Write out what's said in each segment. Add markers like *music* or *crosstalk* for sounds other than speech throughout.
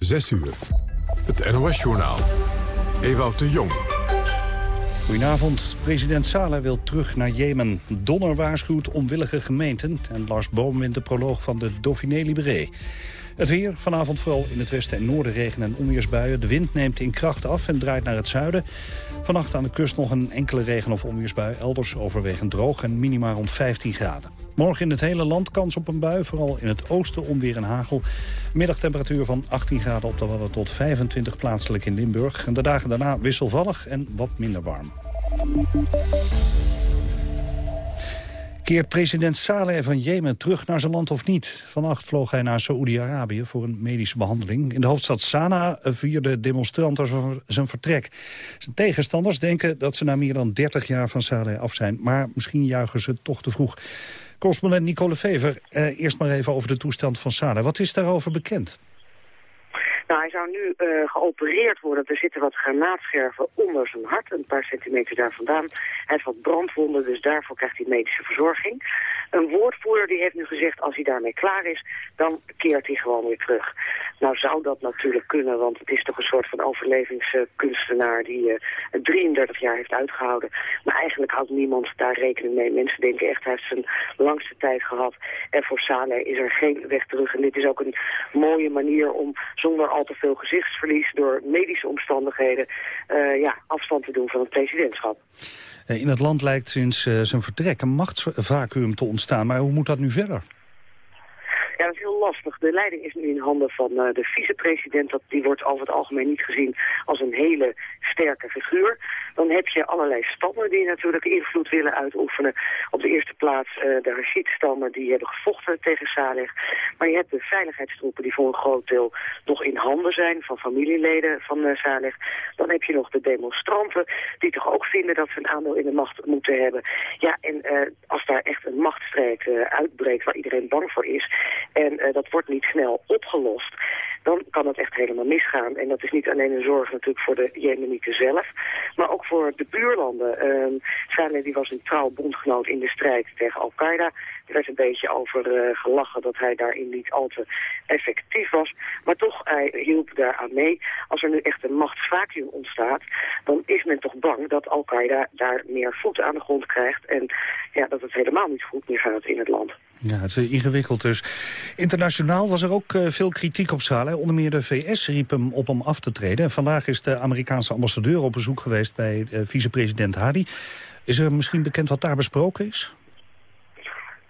6 uur. Het NOS-journaal. Ewout de Jong. Goedenavond. President Saleh wil terug naar Jemen. Donner waarschuwt onwillige gemeenten. En Lars Boom wint de proloog van de Dauphiné Libéré. Het weer, vanavond vooral in het westen en noorden regen- en onweersbuien. De wind neemt in kracht af en draait naar het zuiden. Vannacht aan de kust nog een enkele regen- of onweersbui. Elders overwegend droog en minima rond 15 graden. Morgen in het hele land kans op een bui, vooral in het oosten onweer en hagel. Middagtemperatuur van 18 graden op de Wadden tot 25 plaatselijk in Limburg. En de dagen daarna wisselvallig en wat minder warm. Keert president Saleh van Jemen terug naar zijn land of niet? Vannacht vloog hij naar Saoedi-Arabië voor een medische behandeling. In de hoofdstad Sanaa vierden demonstranten zijn vertrek. Zijn tegenstanders denken dat ze na meer dan 30 jaar van Saleh af zijn. Maar misschien juichen ze toch te vroeg. Correspondent Nicole Fever, eh, eerst maar even over de toestand van Saleh. Wat is daarover bekend? Nou, hij zou nu uh, geopereerd worden. Er zitten wat granaatscherven onder zijn hart, een paar centimeter daar vandaan. Hij heeft wat brandwonden, dus daarvoor krijgt hij medische verzorging. Een woordvoerder die heeft nu gezegd, als hij daarmee klaar is, dan keert hij gewoon weer terug. Nou zou dat natuurlijk kunnen, want het is toch een soort van overlevingskunstenaar die uh, 33 jaar heeft uitgehouden. Maar eigenlijk houdt niemand daar rekening mee. Mensen denken echt, hij heeft zijn langste tijd gehad. En voor Saleh is er geen weg terug. En dit is ook een mooie manier om zonder al te veel gezichtsverlies door medische omstandigheden uh, ja, afstand te doen van het presidentschap. In het land lijkt sinds zijn vertrek een machtsvacuum te ontstaan. Maar hoe moet dat nu verder? Ja, dat is heel lastig. De leiding is nu in handen van uh, de vicepresident. Die wordt over het algemeen niet gezien als een hele sterke figuur. Dan heb je allerlei stammen die natuurlijk invloed willen uitoefenen. Op de eerste plaats uh, de Hashid-stammen die hebben gevochten tegen Saleh. Maar je hebt de veiligheidstroepen die voor een groot deel nog in handen zijn van familieleden van uh. Dan heb je nog de demonstranten die toch ook vinden dat ze een aandeel in de macht moeten hebben. Ja, en als daar echt een machtsstrijd uitbreekt waar iedereen bang voor is en uh, dat wordt niet snel opgelost, dan kan het echt helemaal misgaan. En dat is niet alleen een zorg natuurlijk voor de Jemenieten zelf, maar ook voor de buurlanden. Uh, Saleh die was een trouw bondgenoot in de strijd tegen Al-Qaeda. Er werd een beetje over uh, gelachen dat hij daarin niet al te effectief was. Maar toch, hij hielp daaraan mee. Als er nu echt een machtsvacuum ontstaat, dan is men toch bang dat Al-Qaeda daar meer voet aan de grond krijgt. En ja, dat het helemaal niet goed meer gaat in het land. Ja, het is ingewikkeld dus. Internationaal was er ook uh, veel kritiek op Saleh. Onder meer de VS riep hem op om af te treden. En vandaag is de Amerikaanse ambassadeur op bezoek geweest bij uh, vicepresident Hadi. Is er misschien bekend wat daar besproken is?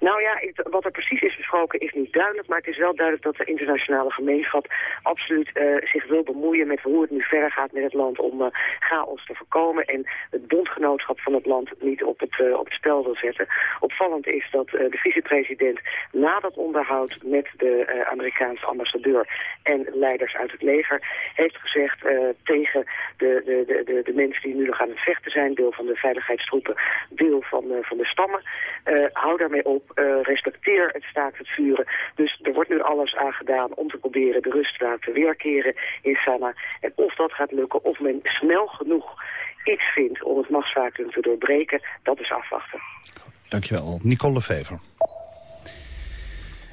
Nou ja, wat er precies is is niet duidelijk, maar het is wel duidelijk dat de internationale gemeenschap absoluut uh, zich wil bemoeien met hoe het nu verder gaat met het land om uh, chaos te voorkomen en het bondgenootschap van het land niet op het, uh, op het spel wil zetten. Opvallend is dat de vicepresident na dat onderhoud met de Amerikaanse ambassadeur en leiders uit het leger heeft gezegd tegen de, de, de, de, mensen die nu nog aan het vechten zijn, deel van de veiligheidstroepen, deel van, van de stammen, hou daarmee op respecteer het staakt het vuren. Dus er wordt nu alles aan gedaan om te proberen de rust te laten weerkeren in Sanaa. En of dat gaat lukken, of men snel genoeg iets vindt om het machtsvacuum te doorbreken, dat is afwachten. Dankjewel. Nicole Fever.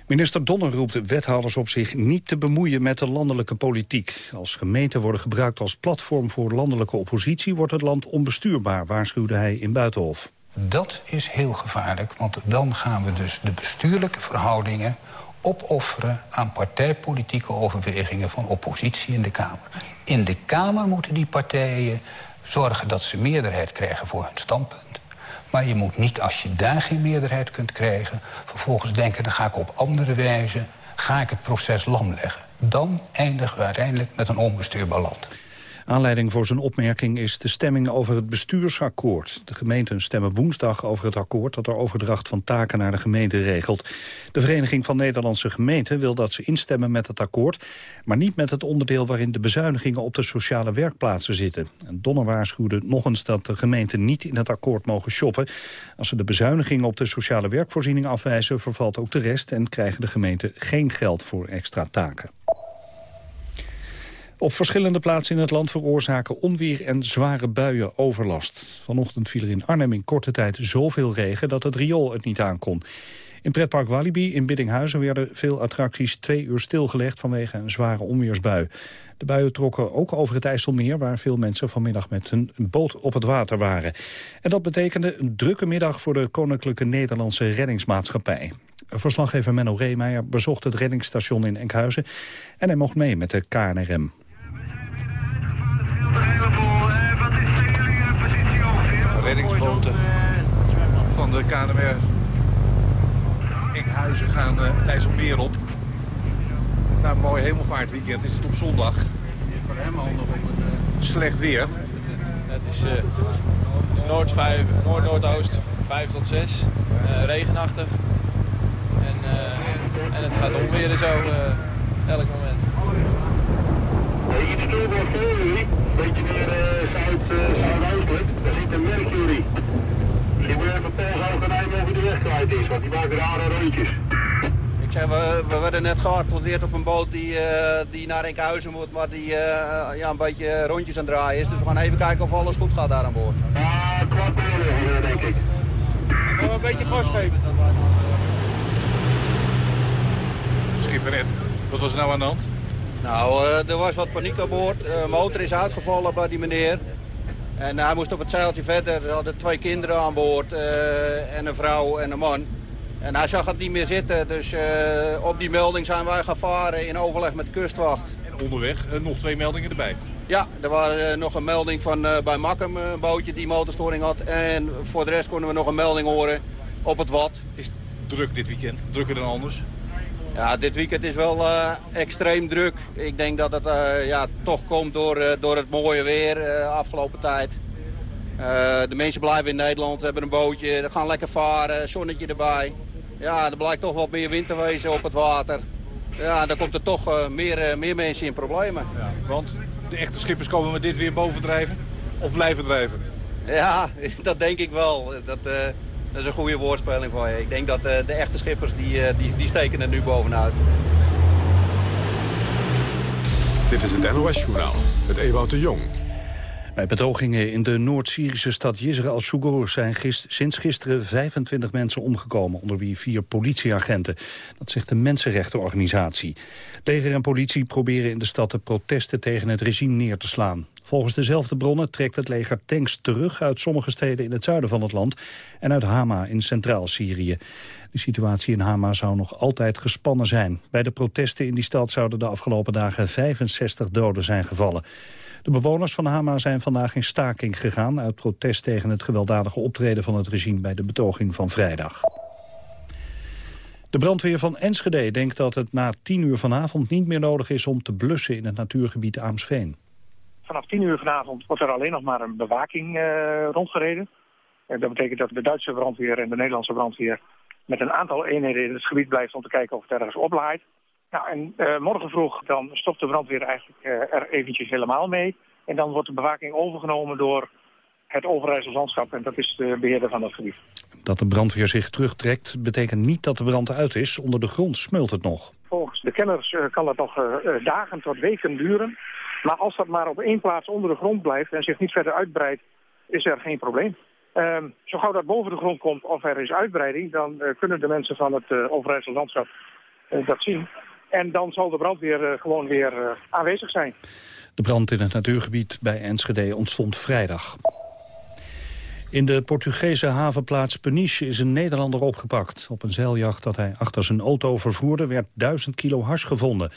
Minister Donner roept de wethouders op zich niet te bemoeien met de landelijke politiek. Als gemeenten worden gebruikt als platform voor landelijke oppositie... wordt het land onbestuurbaar, waarschuwde hij in Buitenhof. Dat is heel gevaarlijk, want dan gaan we dus de bestuurlijke verhoudingen opofferen aan partijpolitieke overwegingen van oppositie in de Kamer. In de Kamer moeten die partijen zorgen dat ze meerderheid krijgen voor hun standpunt. Maar je moet niet, als je daar geen meerderheid kunt krijgen... vervolgens denken, dan ga ik op andere wijze... ga ik het proces lam leggen. Dan eindigen we uiteindelijk met een onbestuurbaar land. Aanleiding voor zijn opmerking is de stemming over het bestuursakkoord. De gemeenten stemmen woensdag over het akkoord... dat de overdracht van taken naar de gemeente regelt. De Vereniging van Nederlandse Gemeenten wil dat ze instemmen met het akkoord... maar niet met het onderdeel waarin de bezuinigingen op de sociale werkplaatsen zitten. En Donner waarschuwde nog eens dat de gemeenten niet in het akkoord mogen shoppen. Als ze de bezuinigingen op de sociale werkvoorziening afwijzen... vervalt ook de rest en krijgen de gemeenten geen geld voor extra taken. Op verschillende plaatsen in het land veroorzaken onweer en zware buien overlast. Vanochtend viel er in Arnhem in korte tijd zoveel regen dat het riool het niet aankon. In pretpark Walibi in Biddinghuizen werden veel attracties twee uur stilgelegd vanwege een zware onweersbui. De buien trokken ook over het IJsselmeer... waar veel mensen vanmiddag met hun boot op het water waren. En dat betekende een drukke middag voor de Koninklijke Nederlandse Reddingsmaatschappij. Verslaggever Menno Reemeijer bezocht het reddingsstation in Enkhuizen... en hij mocht mee met de KNRM. Reddingsboten van de KNR Enkhuizen gaan het IJsselmeer op. Na een mooi hemelvaartweekend is het op zondag. Voor hem al nog slecht weer. Het is uh, noord, noord noordoost 5 tot 6. Uh, regenachtig. En, en het gaat onweren zo elk moment. Iets stuurbaar voor jullie. Beetje meer zuid, zuidoostelijk. Daar zit een Mercury. Misschien moet je even Paul gaan rijden over de weg kwijt is, want die maken rare rondjes. Ik zeg, we, we werden net geattendeerd op een boot die, uh, die naar Enkhuizen moet, maar die uh, ja, een beetje rondjes aan het draaien is. Dus we gaan even kijken of alles goed gaat daar aan boord. Ja, kwart denk ik. Nog een beetje gas geven. Schipper Ed, wat was er nou aan de hand? Nou, er was wat paniek aan boord. De motor is uitgevallen bij die meneer. En hij moest op het zeiltje verder. Er hadden twee kinderen aan boord. en een vrouw en een man. En hij zag het niet meer zitten, dus op die melding zijn wij gaan varen in overleg met de kustwacht. En onderweg nog twee meldingen erbij? Ja, er was nog een melding van bij Makkum, een bootje die motorstoring had. En voor de rest konden we nog een melding horen op het Wat. Is druk dit weekend? Drukker dan anders? Ja, dit weekend is wel extreem druk. Ik denk dat het ja, toch komt door, door het mooie weer afgelopen tijd. de mensen blijven in Nederland, hebben een bootje, gaan lekker varen, zonnetje erbij. Ja, er blijkt toch wat meer wind te wezen op het water. Ja, dan komt er toch meer, meer mensen in problemen. Ja, want de echte schippers komen met dit weer bovendrijven? Of blijven drijven? Ja, *laughs* dat denk ik wel. Dat, dat is een goede woordspeling van je. Ik denk dat de echte schippers die, die, die steken er nu bovenuit. Dit is het NOS Journaal met Ewout de Jong. Bij betogingen in de Noord-Syrische stad Yisra al-Sugur zijn sinds gisteren 25 mensen omgekomen, onder wie vier politieagenten. Dat zegt de mensenrechtenorganisatie. Leger en politie proberen in de stad de protesten tegen het regime neer te slaan. Volgens dezelfde bronnen trekt het leger tanks terug uit sommige steden in het zuiden van het land en uit Hama in Centraal-Syrië. De situatie in Hama zou nog altijd gespannen zijn. Bij de protesten in die stad zouden de afgelopen dagen 65 doden zijn gevallen. De bewoners van Hama zijn vandaag in staking gegaan... uit protest tegen het gewelddadige optreden van het regime... bij de betoging van vrijdag. De brandweer van Enschede denkt dat het na 10 uur vanavond niet meer nodig is om te blussen in het natuurgebied Aamsveen. Vanaf 10 uur vanavond wordt er alleen nog maar een bewaking uh, rondgereden. Uh, dat betekent dat de Duitse brandweer en de Nederlandse brandweer met een aantal eenheden in het gebied blijft om te kijken of het ergens oplaait. Nou, en uh, morgen vroeg dan stopt de brandweer eigenlijk uh, er eventjes helemaal mee. En dan wordt de bewaking overgenomen door het Overijsselslandschap. En dat is de beheerder van dat gebied. Dat de brandweer zich terugtrekt betekent niet dat de brand uit is. Onder de grond smult het nog. Volgens de kenners uh, kan dat nog dagen tot weken duren. Maar als dat maar op één plaats onder de grond blijft en zich niet verder uitbreidt, is er geen probleem. Ehm, zo gauw dat boven de grond komt of er is uitbreiding, dan kunnen de mensen van het Overijsselslandschap dat zien. En dan zal de brandweer uh, gewoon weer uh, aanwezig zijn. De brand in het natuurgebied bij Enschede ontstond vrijdag. In de Portugese havenplaats Peniche is een Nederlander opgepakt. Op een zeiljacht dat hij achter zijn auto vervoerde werd 1000 kilo hars gevonden.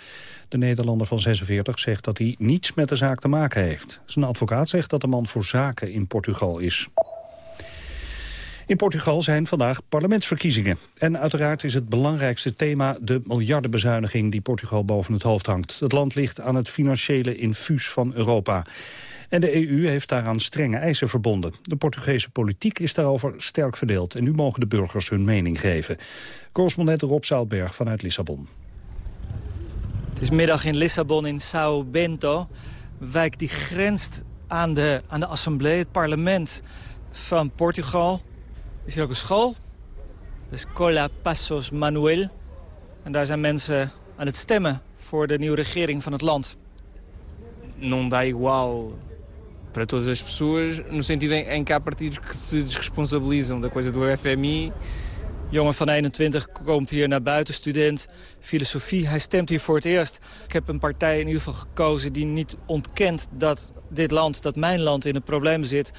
De Nederlander van 46 zegt dat hij niets met de zaak te maken heeft. Zijn advocaat zegt dat de man voor zaken in Portugal is. In Portugal zijn vandaag parlementsverkiezingen. En uiteraard is het belangrijkste thema de miljardenbezuiniging die Portugal boven het hoofd hangt. Het land ligt aan het financiële infuus van Europa. En de EU heeft daaraan strenge eisen verbonden. De Portugese politiek is daarover sterk verdeeld. En nu mogen de burgers hun mening geven. Correspondent Rob Zoutberg vanuit Lissabon. Het is middag in Lissabon in São Bento. Wijk die grenst aan de, aan de assemblee, het parlement van Portugal is hier ook een school. De Escola Passos Manuel. En daar zijn mensen aan het stemmen voor de nieuwe regering van het land. Não dá igual para todas as pessoas, no sentido em, que há partidos que se desresponsabilizam da coisa do FMI Jongen van 21 komt hier naar buiten, student filosofie. Hij stemt hier voor het eerst. Ik heb een partij in ieder geval gekozen die niet ontkent dat dit land, dat mijn land in de problemen zit.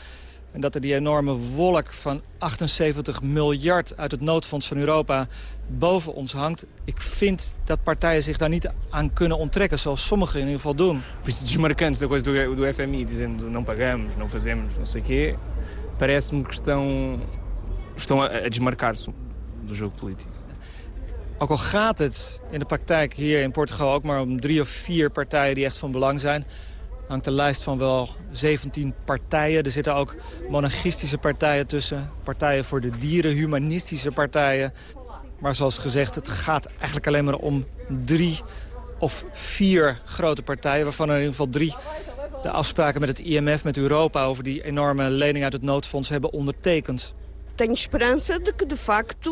En dat er die enorme wolk van 78 miljard uit het noodfonds van Europa boven ons hangt. Ik vind dat partijen zich daar niet aan kunnen onttrekken, zoals sommigen in ieder geval doen. Os desmarcantes da coisa do, do FMI dizendo não pagamos, não fazemos, não sei quê, parece-me que estão, estão a, a desmarcar-se do jogo político. Ook al gaat het in de praktijk hier in Portugal ook maar om drie of vier partijen die echt van belang zijn hangt een lijst van wel 17 partijen. Er zitten ook monarchistische partijen tussen. Partijen voor de dieren, humanistische partijen. Maar zoals gezegd, het gaat eigenlijk alleen maar om drie of vier grote partijen... waarvan er in ieder geval drie de afspraken met het IMF, met Europa... over die enorme lening uit het noodfonds hebben ondertekend. Tenho esperança de que de facto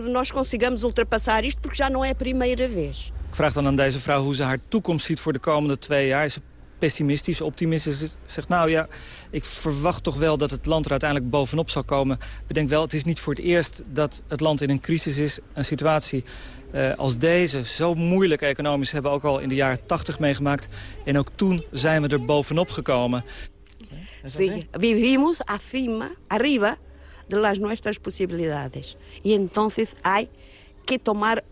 nós consigamos ultrapassar isto, porque já não é a primeira vez. Ik vraag dan aan deze vrouw hoe ze haar toekomst ziet voor de komende twee jaar. Is ze pessimistisch, optimistisch. Zegt nou ja, ik verwacht toch wel dat het land er uiteindelijk bovenop zal komen. Bedenk wel, het is niet voor het eerst dat het land in een crisis is. Een situatie uh, als deze, zo moeilijk economisch, hebben we ook al in de jaren 80 meegemaakt. En ook toen zijn we er bovenop gekomen. Sí, vivimos acima, arriba de las nuestras posibilidades. Y entonces hay que tomar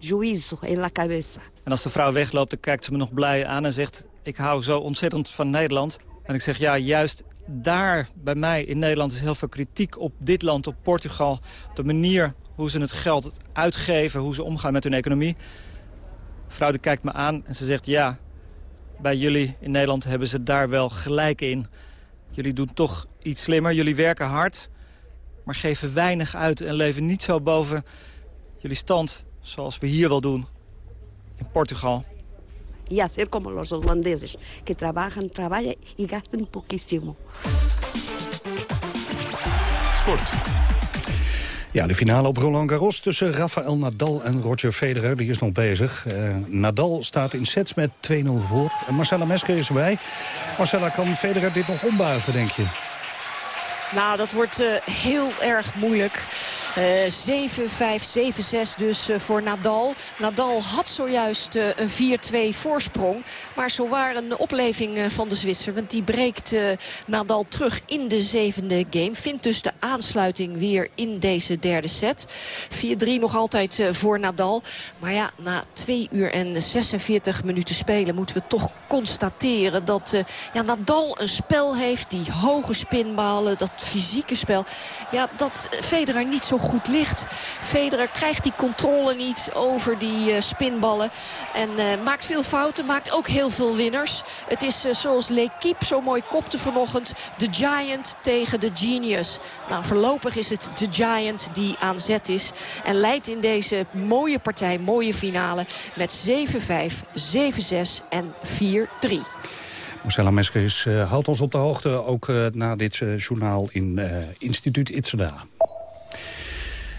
juicio en la cabeza. En als de vrouw wegloopt, dan kijkt ze me nog blij aan en zegt ik hou zo ontzettend van Nederland. En ik zeg, ja, juist daar bij mij in Nederland is heel veel kritiek op dit land, op Portugal. De manier hoe ze het geld uitgeven, hoe ze omgaan met hun economie. Vrouw die kijkt me aan en ze zegt, ja, bij jullie in Nederland hebben ze daar wel gelijk in. Jullie doen toch iets slimmer, jullie werken hard, maar geven weinig uit en leven niet zo boven jullie stand zoals we hier wel doen in Portugal y hacer como los holandeses, que trabajan, trabajan y gastan poquísimo. Sport. Ja, de finale op Roland Garros tussen Rafael Nadal en Roger Federer. Die is nog bezig. Uh, Nadal staat in sets met 2-0 voor. En Marcella Mesker is erbij. Marcella, kan Federer dit nog ombuigen, denk je? Nou, dat wordt uh, heel erg moeilijk. Uh, 7-5, 7-6 dus uh, voor Nadal. Nadal had zojuist een 4-2 voorsprong. Maar zo waar een opleving van de Zwitser. Want die breekt Nadal terug in de zevende game. Vindt dus de aansluiting weer in deze derde set. 4-3 nog altijd voor Nadal. Maar ja, na 2 uur en 46 minuten spelen moeten we toch constateren... dat ja, Nadal een spel heeft, die hoge spinballen, dat fysieke spel... ja, dat Federer niet zo goed ligt. Federer krijgt die controle niet over die uh, spinballen. En uh, maakt veel fouten, maakt ook heel veel winners. Het is uh, zoals L'Equipe zo mooi kopte vanochtend. De Giant tegen de Genius. Nou, voorlopig is het de Giant die aan zet is. En leidt in deze mooie partij, mooie finale... met 7-5, 7-6 en 4-3. Marcella Meskers uh, houdt ons op de hoogte, ook uh, na dit uh, journaal in instituut Itzada.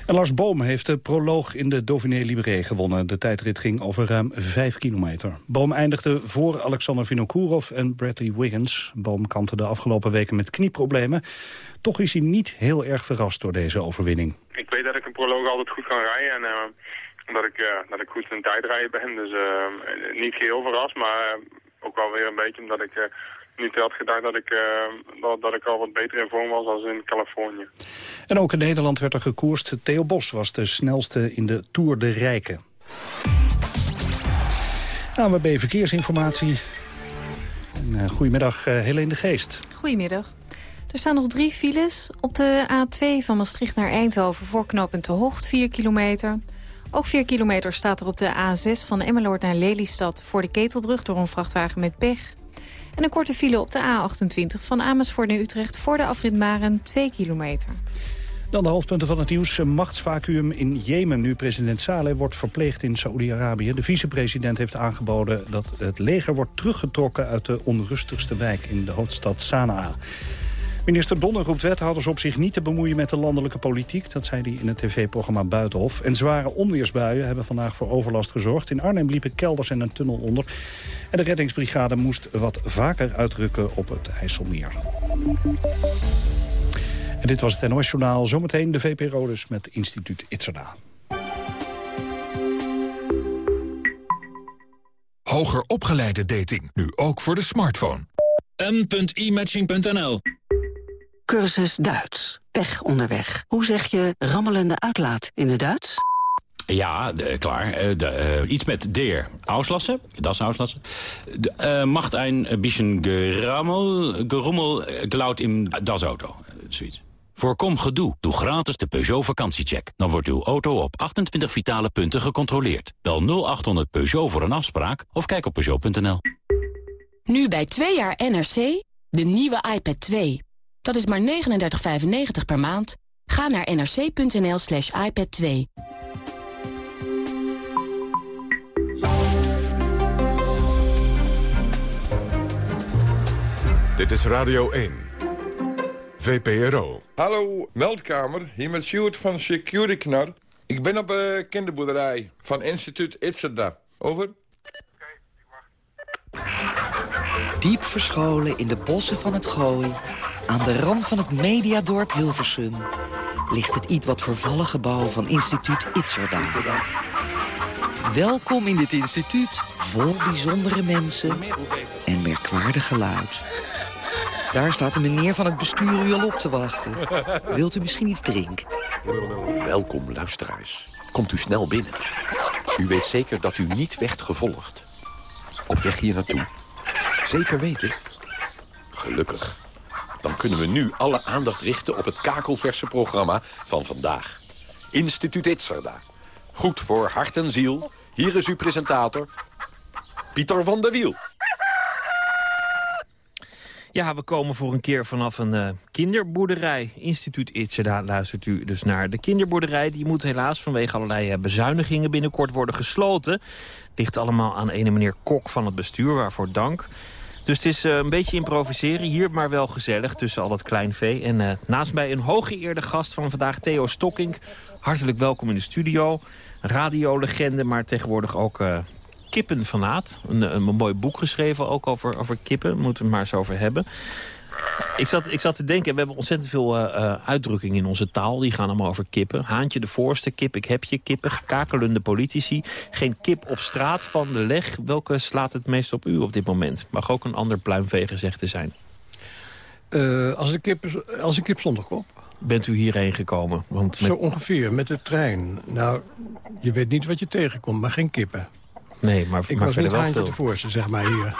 En Lars Boom heeft de proloog in de Dauphiné Libéré gewonnen. De tijdrit ging over ruim 5 kilometer. Boom eindigde voor Alexander Vinokourov en Bradley Wiggins. Boom kampte de afgelopen weken met knieproblemen. Toch is hij niet heel erg verrast door deze overwinning. Ik weet dat ik een proloog altijd goed kan rijden. En, dat, ik, dat ik goed in tijdrijden ben. Dus niet geheel verrast, maar ook wel weer een beetje omdat ik niet had gedacht dat ik, uh, dat, dat, ik al wat beter in vorm was als in Californië. En ook in Nederland werd er gekoerst. Theo Bos was de snelste in de Tour de Rijken. ANWB Verkeersinformatie. En, uh, goedemiddag, uh, Helene de Geest. Goedemiddag. Er staan nog drie files. Op de A2 van Maastricht naar Eindhoven voor knooppunt De Hocht, 4 kilometer. Ook 4 kilometer staat er op de A6 van Emmeloord naar Lelystad... voor de Ketelbrug door een vrachtwagen met pech. En een korte file op de A28 van Amersfoort naar Utrecht... voor de afrit Maren 2 kilometer. Dan de hoofdpunten van het nieuws. Een machtsvacuum in Jemen nu president Saleh wordt verpleegd in Saoedi-Arabië. De vicepresident heeft aangeboden dat het leger wordt teruggetrokken... uit de onrustigste wijk in de hoofdstad Sanaa. Minister Donner roept wethouders op zich niet te bemoeien met de landelijke politiek. Dat zei hij in het tv-programma Buitenhof. En zware onweersbuien hebben vandaag voor overlast gezorgd. In Arnhem liepen kelders en een tunnel onder. En de reddingsbrigade moest wat vaker uitrukken op het IJsselmeer. En dit was het NOS Journaal. Zometeen de VPRO dus met instituut Itzerda. Hoger opgeleide dating, nu ook voor de smartphone. m.imatching.nl Cursus Duits. Pech onderweg. Hoe zeg je rammelende uitlaat in het Duits? Ja, de, klaar. Eh, de, uh, iets met der auslassen. Dat is auslassen. De, uh, macht een bisschen gerammel, gerommel, geluid in das auto. zoiets. Voorkom gedoe. Doe gratis de Peugeot vakantiecheck. Dan wordt uw auto op 28 vitale punten gecontroleerd. Bel 0800 Peugeot voor een afspraak of kijk op Peugeot.nl. Nu bij 2 jaar NRC, de nieuwe iPad 2. Dat is maar 39,95 per maand. Ga naar nrc.nl slash iPad 2. Dit is Radio 1. VPRO. Hallo, meldkamer. Hier met Sjoerd van Security Knar. Ik ben op een uh, kinderboerderij van instituut Itzerda. Over. Diep verscholen in de bossen van het Gooi... aan de rand van het mediadorp Hilversum... ligt het iets wat vervallen gebouw van instituut Itzerda. Welkom in dit instituut, vol bijzondere mensen en merkwaardig geluid. Daar staat de meneer van het bestuur u al op te wachten. Wilt u misschien iets drinken? Welkom, luisteraars. Komt u snel binnen. U weet zeker dat u niet werd gevolgd. Op weg hier naartoe. Zeker weten? Gelukkig. Dan kunnen we nu alle aandacht richten op het kakelverse programma van vandaag. Instituut Itzerda. Goed voor hart en ziel. Hier is uw presentator, Pieter van der Wiel. Ja, we komen voor een keer vanaf een uh, kinderboerderij. Instituut Itzerda luistert u dus naar. De kinderboerderij die moet helaas vanwege allerlei uh, bezuinigingen binnenkort worden gesloten. Ligt allemaal aan ene meneer Kok van het bestuur, waarvoor dank. Dus het is uh, een beetje improviseren hier, maar wel gezellig tussen al dat klein vee. En naast mij een hooggeëerde gast van vandaag, Theo Stokkink. Hartelijk welkom in de studio. Radiolegende, maar tegenwoordig ook kippenfanaat. Een, een, mooi boek geschreven ook over, over kippen. Moeten we het maar eens over hebben. Ik zat, ik zat te denken, we hebben ontzettend veel uh, uitdrukkingen in onze taal. Die gaan allemaal over kippen. Haantje de voorste, kip ik heb je, kippen, kakelende politici. Geen kip op straat van de leg. Welke slaat het meest op u op dit moment? Mag ook een ander pluimveegezegde zijn. Uh, als, een kip, als een kip zonder kop. Bent u hierheen gekomen? Want met... Zo ongeveer, met de trein. Nou, je weet niet wat je tegenkomt, maar geen kippen. Nee, maar, ik maar was verder wel veel. voorste, zeg maar, hier.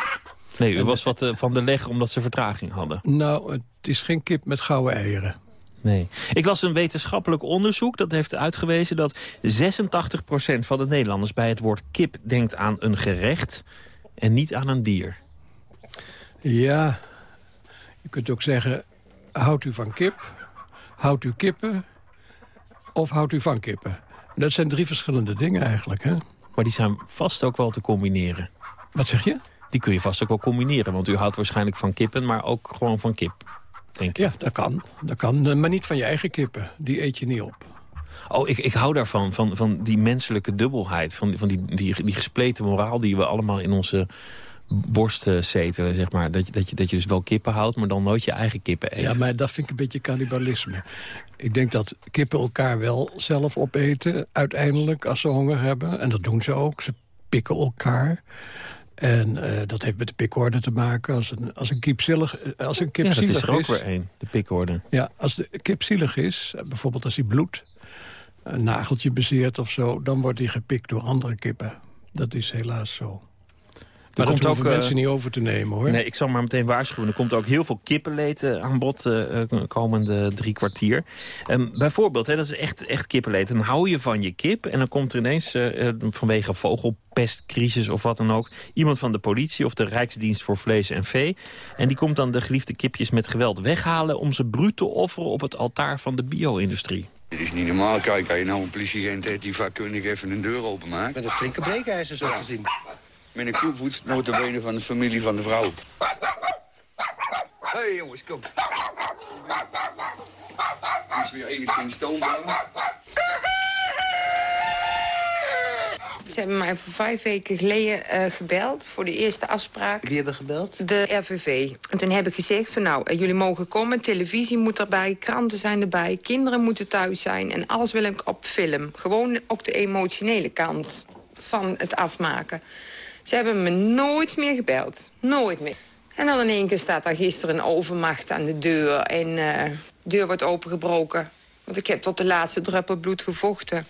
Nee, u was wat uh, van de leg omdat ze vertraging hadden. Nou, het is geen kip met gouden eieren. Nee. Ik las een wetenschappelijk onderzoek dat heeft uitgewezen... dat 86% van de Nederlanders bij het woord kip denkt aan een gerecht... en niet aan een dier. Ja, je kunt ook zeggen... houdt u van kip, houdt u kippen of houdt u van kippen? Dat zijn drie verschillende dingen eigenlijk, hè? Maar die zijn vast ook wel te combineren. Wat zeg je? Die kun je vast ook wel combineren. Want u houdt waarschijnlijk van kippen, maar ook gewoon van kip. Denk ik. Ja, dat kan. dat kan. Maar niet van je eigen kippen. Die eet je niet op. Oh, ik, ik hou daarvan. Van, van die menselijke dubbelheid. Van, van die, die, die gespleten moraal die we allemaal in onze borst zetelen, zeg maar. Dat je, dat, je, dat je dus wel kippen houdt, maar dan nooit je eigen kippen eet. Ja, maar dat vind ik een beetje cannibalisme. Ik denk dat kippen elkaar wel zelf opeten, uiteindelijk, als ze honger hebben. En dat doen ze ook. Ze pikken elkaar. En uh, dat heeft met de pikorde te maken. Als een, als een kip zielig, als een kip ja, dat is er ook is, weer één, de pikorde. Ja, als de kip zielig is, bijvoorbeeld als hij bloedt... een nageltje bezeert of zo... dan wordt hij gepikt door andere kippen. Dat is helaas zo. Maar komt dat ook, mensen niet over te nemen, hoor. Nee, ik zal maar meteen waarschuwen. Er komt ook heel veel kippenleed uh, aan bod uh, komende drie kwartier. Um, bijvoorbeeld, hè, dat is echt, echt kippenleed. Dan hou je van je kip en dan komt er ineens vanwege vogelpestcrisis of wat dan ook... iemand van de politie of de Rijksdienst voor Vlees en Vee. En die komt dan de geliefde kipjes met geweld weghalen... om ze bruut te offeren op het altaar van de bio-industrie. Het is niet normaal. Kijk, als je nou een politieagent hebt die vakkundig even een deur openmaakt. Met een flinke breekijzer zo te zien. Met een koevoet, notabene van de familie van de vrouw. Hé hey, jongens, kom. is weer enigszins toonbaar. Ze Ze hebben mij voor vijf weken geleden eh, gebeld voor de eerste afspraak. Wie hebben gebeld? De RVV. En toen heb ik gezegd van nou, eh, jullie mogen komen. Televisie moet erbij, kranten zijn erbij, kinderen moeten thuis zijn. En alles wil ik op film. Gewoon op de emotionele kant van het afmaken. Ze hebben me nooit meer gebeld. Nooit meer. En dan in één keer staat daar gisteren een overmacht aan de deur. En eh, de deur wordt opengebroken. Want ik heb tot de laatste druppel bloed gevochten.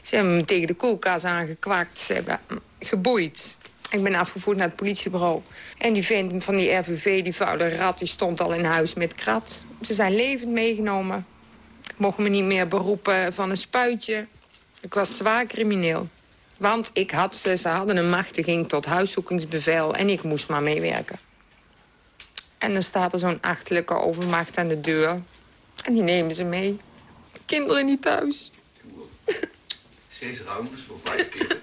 Ze hebben me tegen de koelkast aangekwakt. Ze hebben geboeid. Ik ben afgevoerd naar het politiebureau. En die vent van die RVV, die vuile rat, die stond al in huis met krat. Ze zijn levend meegenomen. Ik mocht me niet meer beroepen van een spuitje. Ik was zwaar crimineel. Want ik had ze, ze hadden een machtiging tot huiszoekingsbevel... en ik moest maar meewerken. En dan staat er zo'n achterlijke overmacht aan de deur. En die nemen ze mee. De kinderen niet thuis. Zes ruimers voor vijf kippen.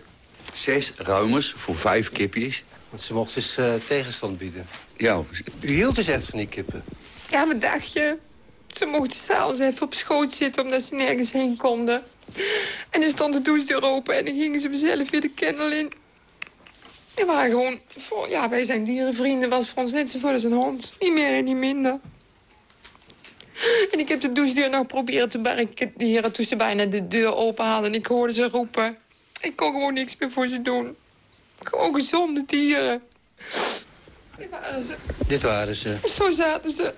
Zes ruimers voor vijf kipjes. Want ze mochten dus eh, tegenstand bieden. Ja, U hield dus echt van die kippen? Ja, maar dacht je? Ze mochten s'avonds even op schoot zitten omdat ze nergens heen konden. En dan stond de douchedeur open en dan gingen ze mezelf weer de kennel in. Die waren gewoon... Voor, ja, wij zijn dierenvrienden. was voor ons net zoveel als een hond. Niet meer en niet minder. En ik heb de douchedeur nog proberen te barricaderen... toen ze bijna de deur open hadden en ik hoorde ze roepen. Ik kon gewoon niks meer voor ze doen. Gewoon gezonde dieren. Dit waren ze. Dit waren ze. Zo zaten ze.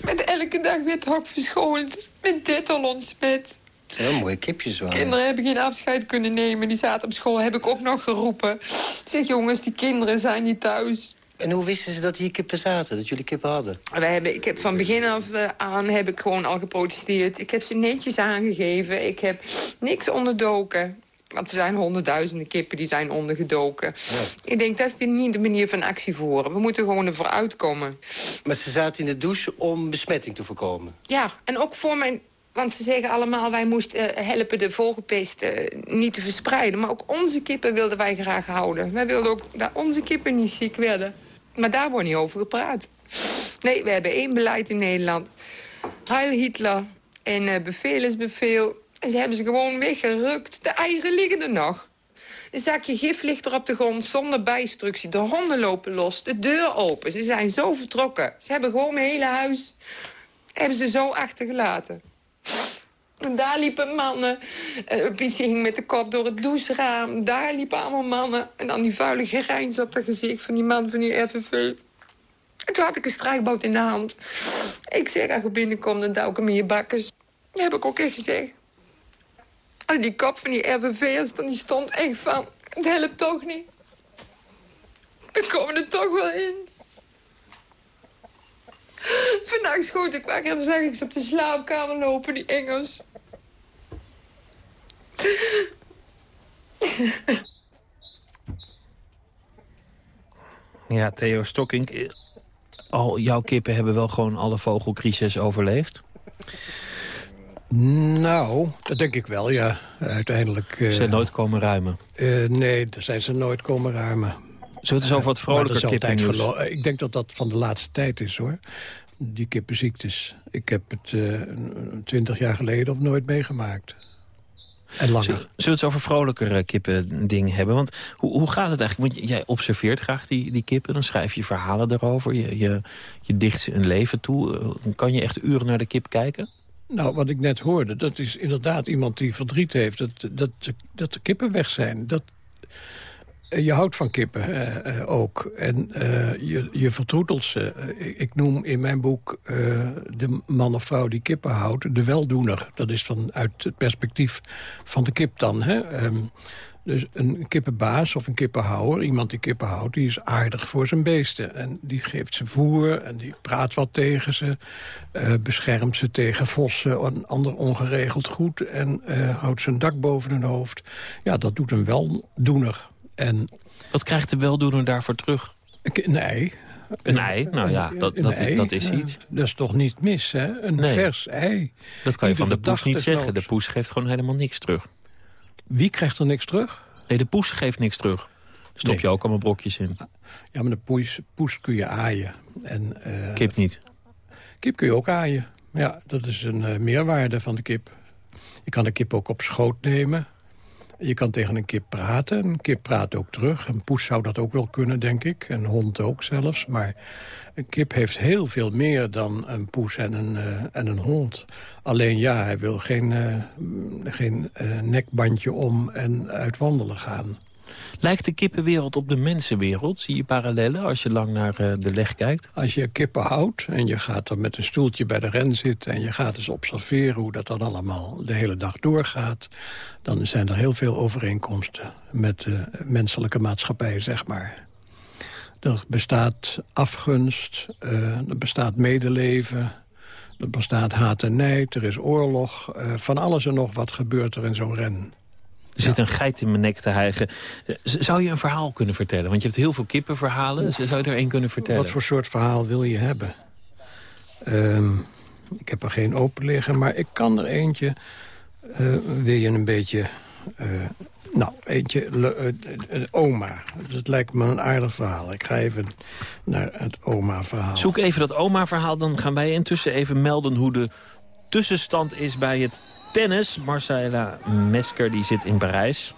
Met elke dag weer het hok verschoond. Met dettol ontsmet. Heel mooie kipjes waren. Kinderen hebben geen afscheid kunnen nemen. Die zaten op school, heb ik ook nog geroepen. Ik zeg, jongens, die kinderen zijn niet thuis. En hoe wisten ze dat hier kippen zaten, dat jullie kippen hadden? Wij hebben, ik heb van begin af eh, aan heb ik gewoon al geprotesteerd. Ik heb ze netjes aangegeven. Ik heb niks onderdoken. Want er zijn honderdduizenden kippen die zijn ondergedoken. Ik denk, dat is niet de manier van actie voeren. We moeten gewoon ervoor uitkomen. Maar ze zaten in de douche om besmetting te voorkomen? Ja, en ook voor mijn... Want ze zeggen allemaal, wij moesten eh, helpen de vogelpest eh, niet te verspreiden. Maar ook onze kippen wilden wij graag houden. Wij wilden ook dat onze kippen niet ziek werden. Maar daar wordt niet over gepraat. Nee, we hebben één beleid in Nederland. Heil Hitler. En uh, bevel. En ze hebben ze gewoon weggerukt. De eieren liggen er nog. Een zakje gif ligt er op de grond zonder bijinstructie. De honden lopen los, de deur open. Ze zijn zo vertrokken. Ze hebben gewoon mijn hele huis... hebben ze zo achtergelaten. En daar liepen mannen. De politie hing met de kop door het doucheraam. Daar liepen allemaal mannen. En dan die vuile gerijns op het gezicht van die man van die FNV. En toen had ik een strijkboot in de hand. Ik zeg, als je binnenkomt, dan duik ik hem in je bakkes. Dat heb ik ook echt gezegd. En die kop van die RVV'ers, die stond echt van... Het helpt toch niet. We komen er toch wel in. *laughs* Vandaag schoot ik wakker en dan zag ik ze op de slaapkamer lopen, die Engels. *laughs* Ja, Theo Stokking. eh, Al jouw kippen hebben wel gewoon alle vogelcrisis overleefd? Nou, dat denk ik wel, ja. Uiteindelijk... Ze zijn nooit komen ruimen? Uh, nee, daar zijn ze nooit komen ruimen. Zullen we het eens over wat vrolijker kippennieuws? Ik denk dat dat van de laatste tijd is, hoor. Die kippenziektes. Ik heb het twintig uh, jaar geleden of nooit meegemaakt. En langer. Zullen we het over vrolijker kippen dingen hebben? Want hoe, hoe gaat het eigenlijk? Want jij observeert graag die, die kippen. Dan schrijf je verhalen erover. Je, je, je dicht ze een leven toe. Kan je echt uren naar de kip kijken? Nou, wat ik net hoorde, dat is inderdaad iemand die verdriet heeft... dat, dat, dat de kippen weg zijn. Dat, je houdt van kippen uh, uh, ook. En je, je vertroetelt ze. Ik noem in mijn boek de man of vrouw die kippen houdt... de weldoener. Dat is vanuit het perspectief van de kip dan. Hè? Um, dus een kippenbaas of een kippenhouwer, iemand die kippen houdt... die is aardig voor zijn beesten. En die geeft ze voer en die praat wat tegen ze. Beschermt ze tegen vossen en ander ongeregeld goed. En houdt zijn dak boven hun hoofd. Ja, dat doet een weldoener. En, wat krijgt de weldoener daarvoor terug? Een ei. Een ei? Nou ja, dat, dat, ei, dat is iets. Dat is toch niet mis, hè? Een nee. vers ei. Dat kan je van de poes niet zeggen. De poes geeft gewoon helemaal niks terug. Wie krijgt er niks terug? Nee, de poes geeft niks terug. Stop nee. je ook allemaal brokjes in. Ja, maar de poes, poes kun je aaien. En, uh, kip niet? Kip kun je ook aaien. Ja, dat is een uh, meerwaarde van de kip. Je kan de kip ook op schoot nemen. Je kan tegen een kip praten. Een kip praat ook terug. Een poes zou dat ook wel kunnen, denk ik. Een hond ook zelfs. Maar een kip heeft heel veel meer dan een poes en een, uh, en een hond. Alleen ja, hij wil geen, uh, geen uh, nekbandje om en uit wandelen gaan. Lijkt de kippenwereld op de mensenwereld? Zie je parallellen als je lang naar uh, de leg kijkt? Als je kippen houdt en je gaat dan met een stoeltje bij de ren zitten... en je gaat eens observeren hoe dat dan allemaal de hele dag doorgaat... dan zijn er heel veel overeenkomsten met de menselijke maatschappij, zeg maar. Er bestaat afgunst, uh, er bestaat medeleven... Er bestaat haat en nijd, er is oorlog. Uh, van alles en nog wat gebeurt er in zo'n ren. Er zit een geit in mijn nek te hijgen. Zou je een verhaal kunnen vertellen? Want je hebt heel veel kippenverhalen. Zou je er één kunnen vertellen? Wat voor soort verhaal wil je hebben? Um, ik heb er geen open liggen, maar ik kan er eentje... Uh, wil je een beetje... Uh, nou, eentje, uh, oma. Dat lijkt me een aardig verhaal. Ik ga even naar het oma-verhaal. Zoek even dat oma-verhaal. Dan gaan wij intussen even melden hoe de tussenstand is bij het tennis. Marcela Mesker die zit in Parijs.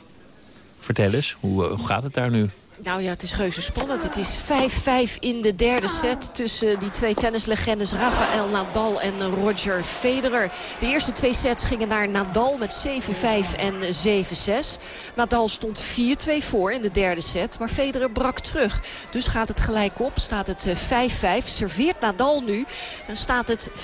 Vertel eens, hoe, hoe gaat het daar nu? Nou ja, het is reuze spannend. Het is 5-5 in de derde set tussen die twee tennislegendes Rafael Nadal en Roger Federer. De eerste twee sets gingen naar Nadal met 7-5 en 7-6. Nadal stond 4-2 voor in de derde set, maar Federer brak terug. Dus gaat het gelijk op, staat het 5-5. Serveert Nadal nu, dan staat het 15-40.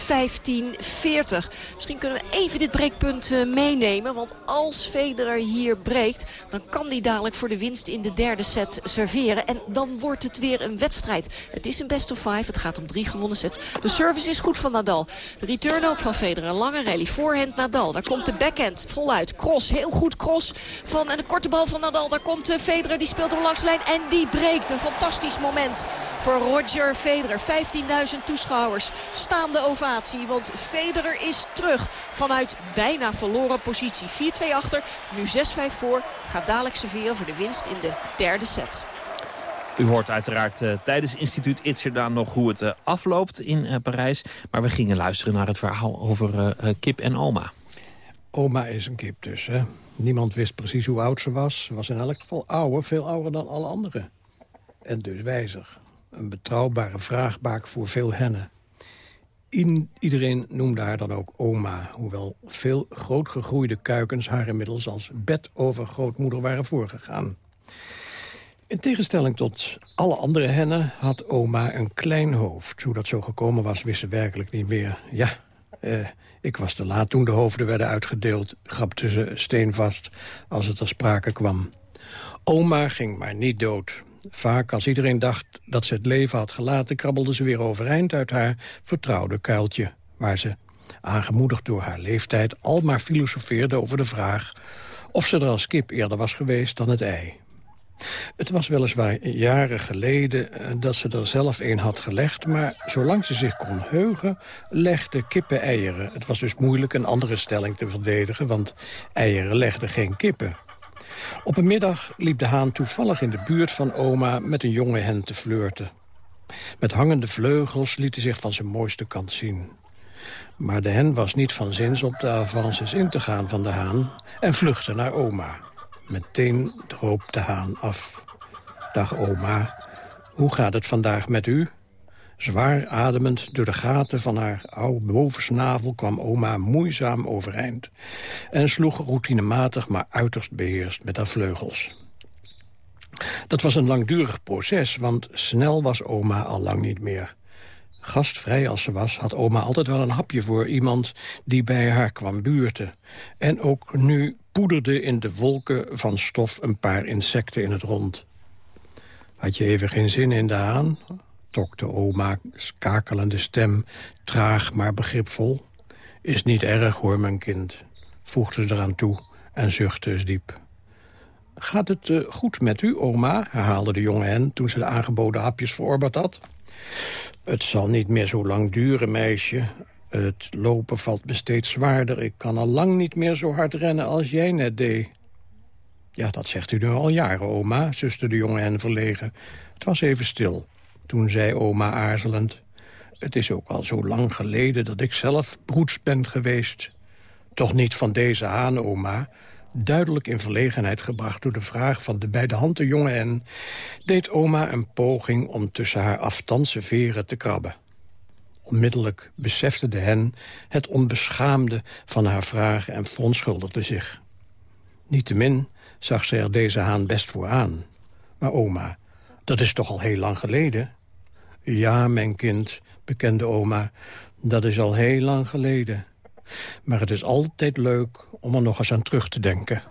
Misschien kunnen we even dit breekpunt meenemen, want als Federer hier breekt... dan kan hij dadelijk voor de winst in de derde set serveren. En dan wordt het weer een wedstrijd. Het is een best of five. Het gaat om drie gewonnen sets. De service is goed van Nadal. De return ook van Federer. Lange rally. Voorhand Nadal. Daar komt de backhand voluit. Cross. Heel goed cross. Van, en de korte bal van Nadal. Daar komt Federer. Die speelt hem langs de lijn. En die breekt. Een fantastisch moment voor Roger Federer. 15.000 toeschouwers. Staande ovatie. Want Federer is terug vanuit bijna verloren positie. 4-2 achter. Nu 6-5 voor. Gaat dadelijk serveren voor de winst in de derde set. U hoort uiteraard uh, tijdens instituut Itzerda nog hoe het uh, afloopt in uh, Parijs. Maar we gingen luisteren naar het verhaal over kip en oma. Oma is een kip dus? Niemand wist precies hoe oud ze was. Ze was in elk geval ouder, veel ouder dan alle anderen. En dus wijzer. Een betrouwbare vraagbaak voor veel hennen. Iedereen noemde haar dan ook oma. Hoewel veel grootgegroeide kuikens haar inmiddels als bed over grootmoeder waren voorgegaan. In tegenstelling tot alle andere hennen had oma een klein hoofd. Hoe dat zo gekomen was, wist ze werkelijk niet meer. Ja, eh, ik was te laat toen de hoofden werden uitgedeeld... grapte ze steenvast als het ter sprake kwam. Oma ging maar niet dood. Vaak als iedereen dacht dat ze het leven had gelaten... krabbelde ze weer overeind uit haar vertrouwde kuiltje... waar ze, aangemoedigd door haar leeftijd... al maar filosofeerde over de vraag... of ze er als kip eerder was geweest dan het ei. Het was weliswaar jaren geleden eh, dat ze er zelf een had gelegd... maar zolang ze zich kon heugen, legde kippen eieren. Het was dus moeilijk een andere stelling te verdedigen... want eieren legden geen kippen. Op een middag liep de haan toevallig in de buurt van oma... met een jonge hen te flirten. Met hangende vleugels liet hij zich van zijn mooiste kant zien. Maar de hen was niet van zins op de avances in te gaan van de haan... en vluchtte naar oma. Meteen droop de haan af. Dag oma, hoe gaat het vandaag met u? Zwaar ademend door de gaten van haar oude bovensnavel... kwam oma moeizaam overeind... en sloeg routinematig, maar uiterst beheerst met haar vleugels. Dat was een langdurig proces, want snel was oma al lang niet meer. Gastvrij als ze was, had oma altijd wel een hapje voor iemand... die bij haar kwam buurten. En ook nu poederde in de wolken van stof een paar insecten in het rond. Had je even geen zin in de haan? tokte oma's kakelende stem, traag maar begripvol. Is niet erg hoor, mijn kind, voegde ze eraan toe en zuchtte eens diep. Gaat het uh, goed met u, oma? herhaalde de jonge hen toen ze de aangeboden hapjes verorberd had. Het zal niet meer zo lang duren, meisje. Het lopen valt me steeds zwaarder. Ik kan al lang niet meer zo hard rennen als jij net deed. Ja, dat zegt u nu al jaren, oma, zuste de jonge hen verlegen. Het was even stil. Toen zei oma aarzelend... Het is ook al zo lang geleden dat ik zelf broeds ben geweest. Toch niet van deze haan, oma. Duidelijk in verlegenheid gebracht door de vraag van de bij de hand de jonge hen... deed oma een poging om tussen haar aftanse veren te krabben. Onmiddellijk besefte de hen het onbeschaamde van haar vraag en verontschuldigde zich. Niettemin zag ze er deze haan best voor aan. Maar oma, dat is toch al heel lang geleden? Ja, mijn kind, bekende oma, dat is al heel lang geleden. Maar het is altijd leuk om er nog eens aan terug te denken.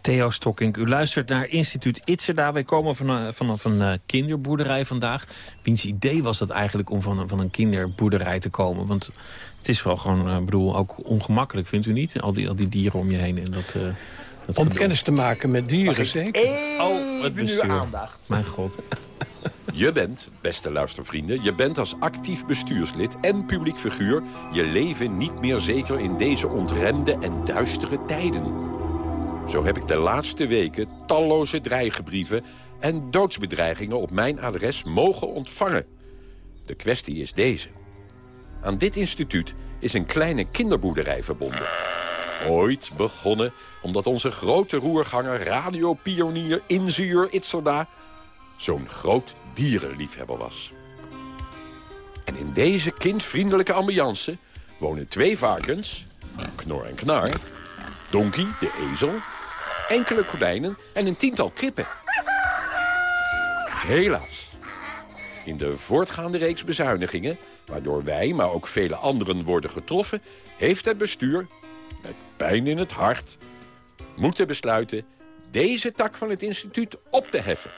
Theo Stokking, u luistert naar instituut Itzerda. Wij komen van, vanaf een uh, kinderboerderij vandaag. Wiens idee was dat eigenlijk om van, een, van een kinderboerderij te komen? Want het is wel gewoon, uh, bedoel, ook ongemakkelijk, vindt u niet? Al die, al die dieren om je heen. En dat, uh, dat om kennis te maken met dieren, zeker? Oh, het bestuur. aandacht. Mijn god. *laughs* Je bent, beste luistervrienden, je bent als actief bestuurslid en publiek figuur... je leven niet meer zeker in deze ontremde en duistere tijden. Zo heb ik de laatste weken talloze dreigebrieven en doodsbedreigingen op mijn adres mogen ontvangen. De kwestie is deze. Aan dit instituut is een kleine kinderboerderij verbonden. Ooit begonnen omdat onze grote roerganger, radiopionier, inzuur Itzerda... zo'n groot dierenliefhebber was. En in deze kindvriendelijke ambiance wonen twee varkens, Knor en Knar... Donkey, de ezel, enkele konijnen en een tiental kippen. Helaas. In de voortgaande reeks bezuinigingen, waardoor wij, maar ook vele anderen worden getroffen... heeft het bestuur, met pijn in het hart, moeten besluiten... deze tak van het instituut op te heffen.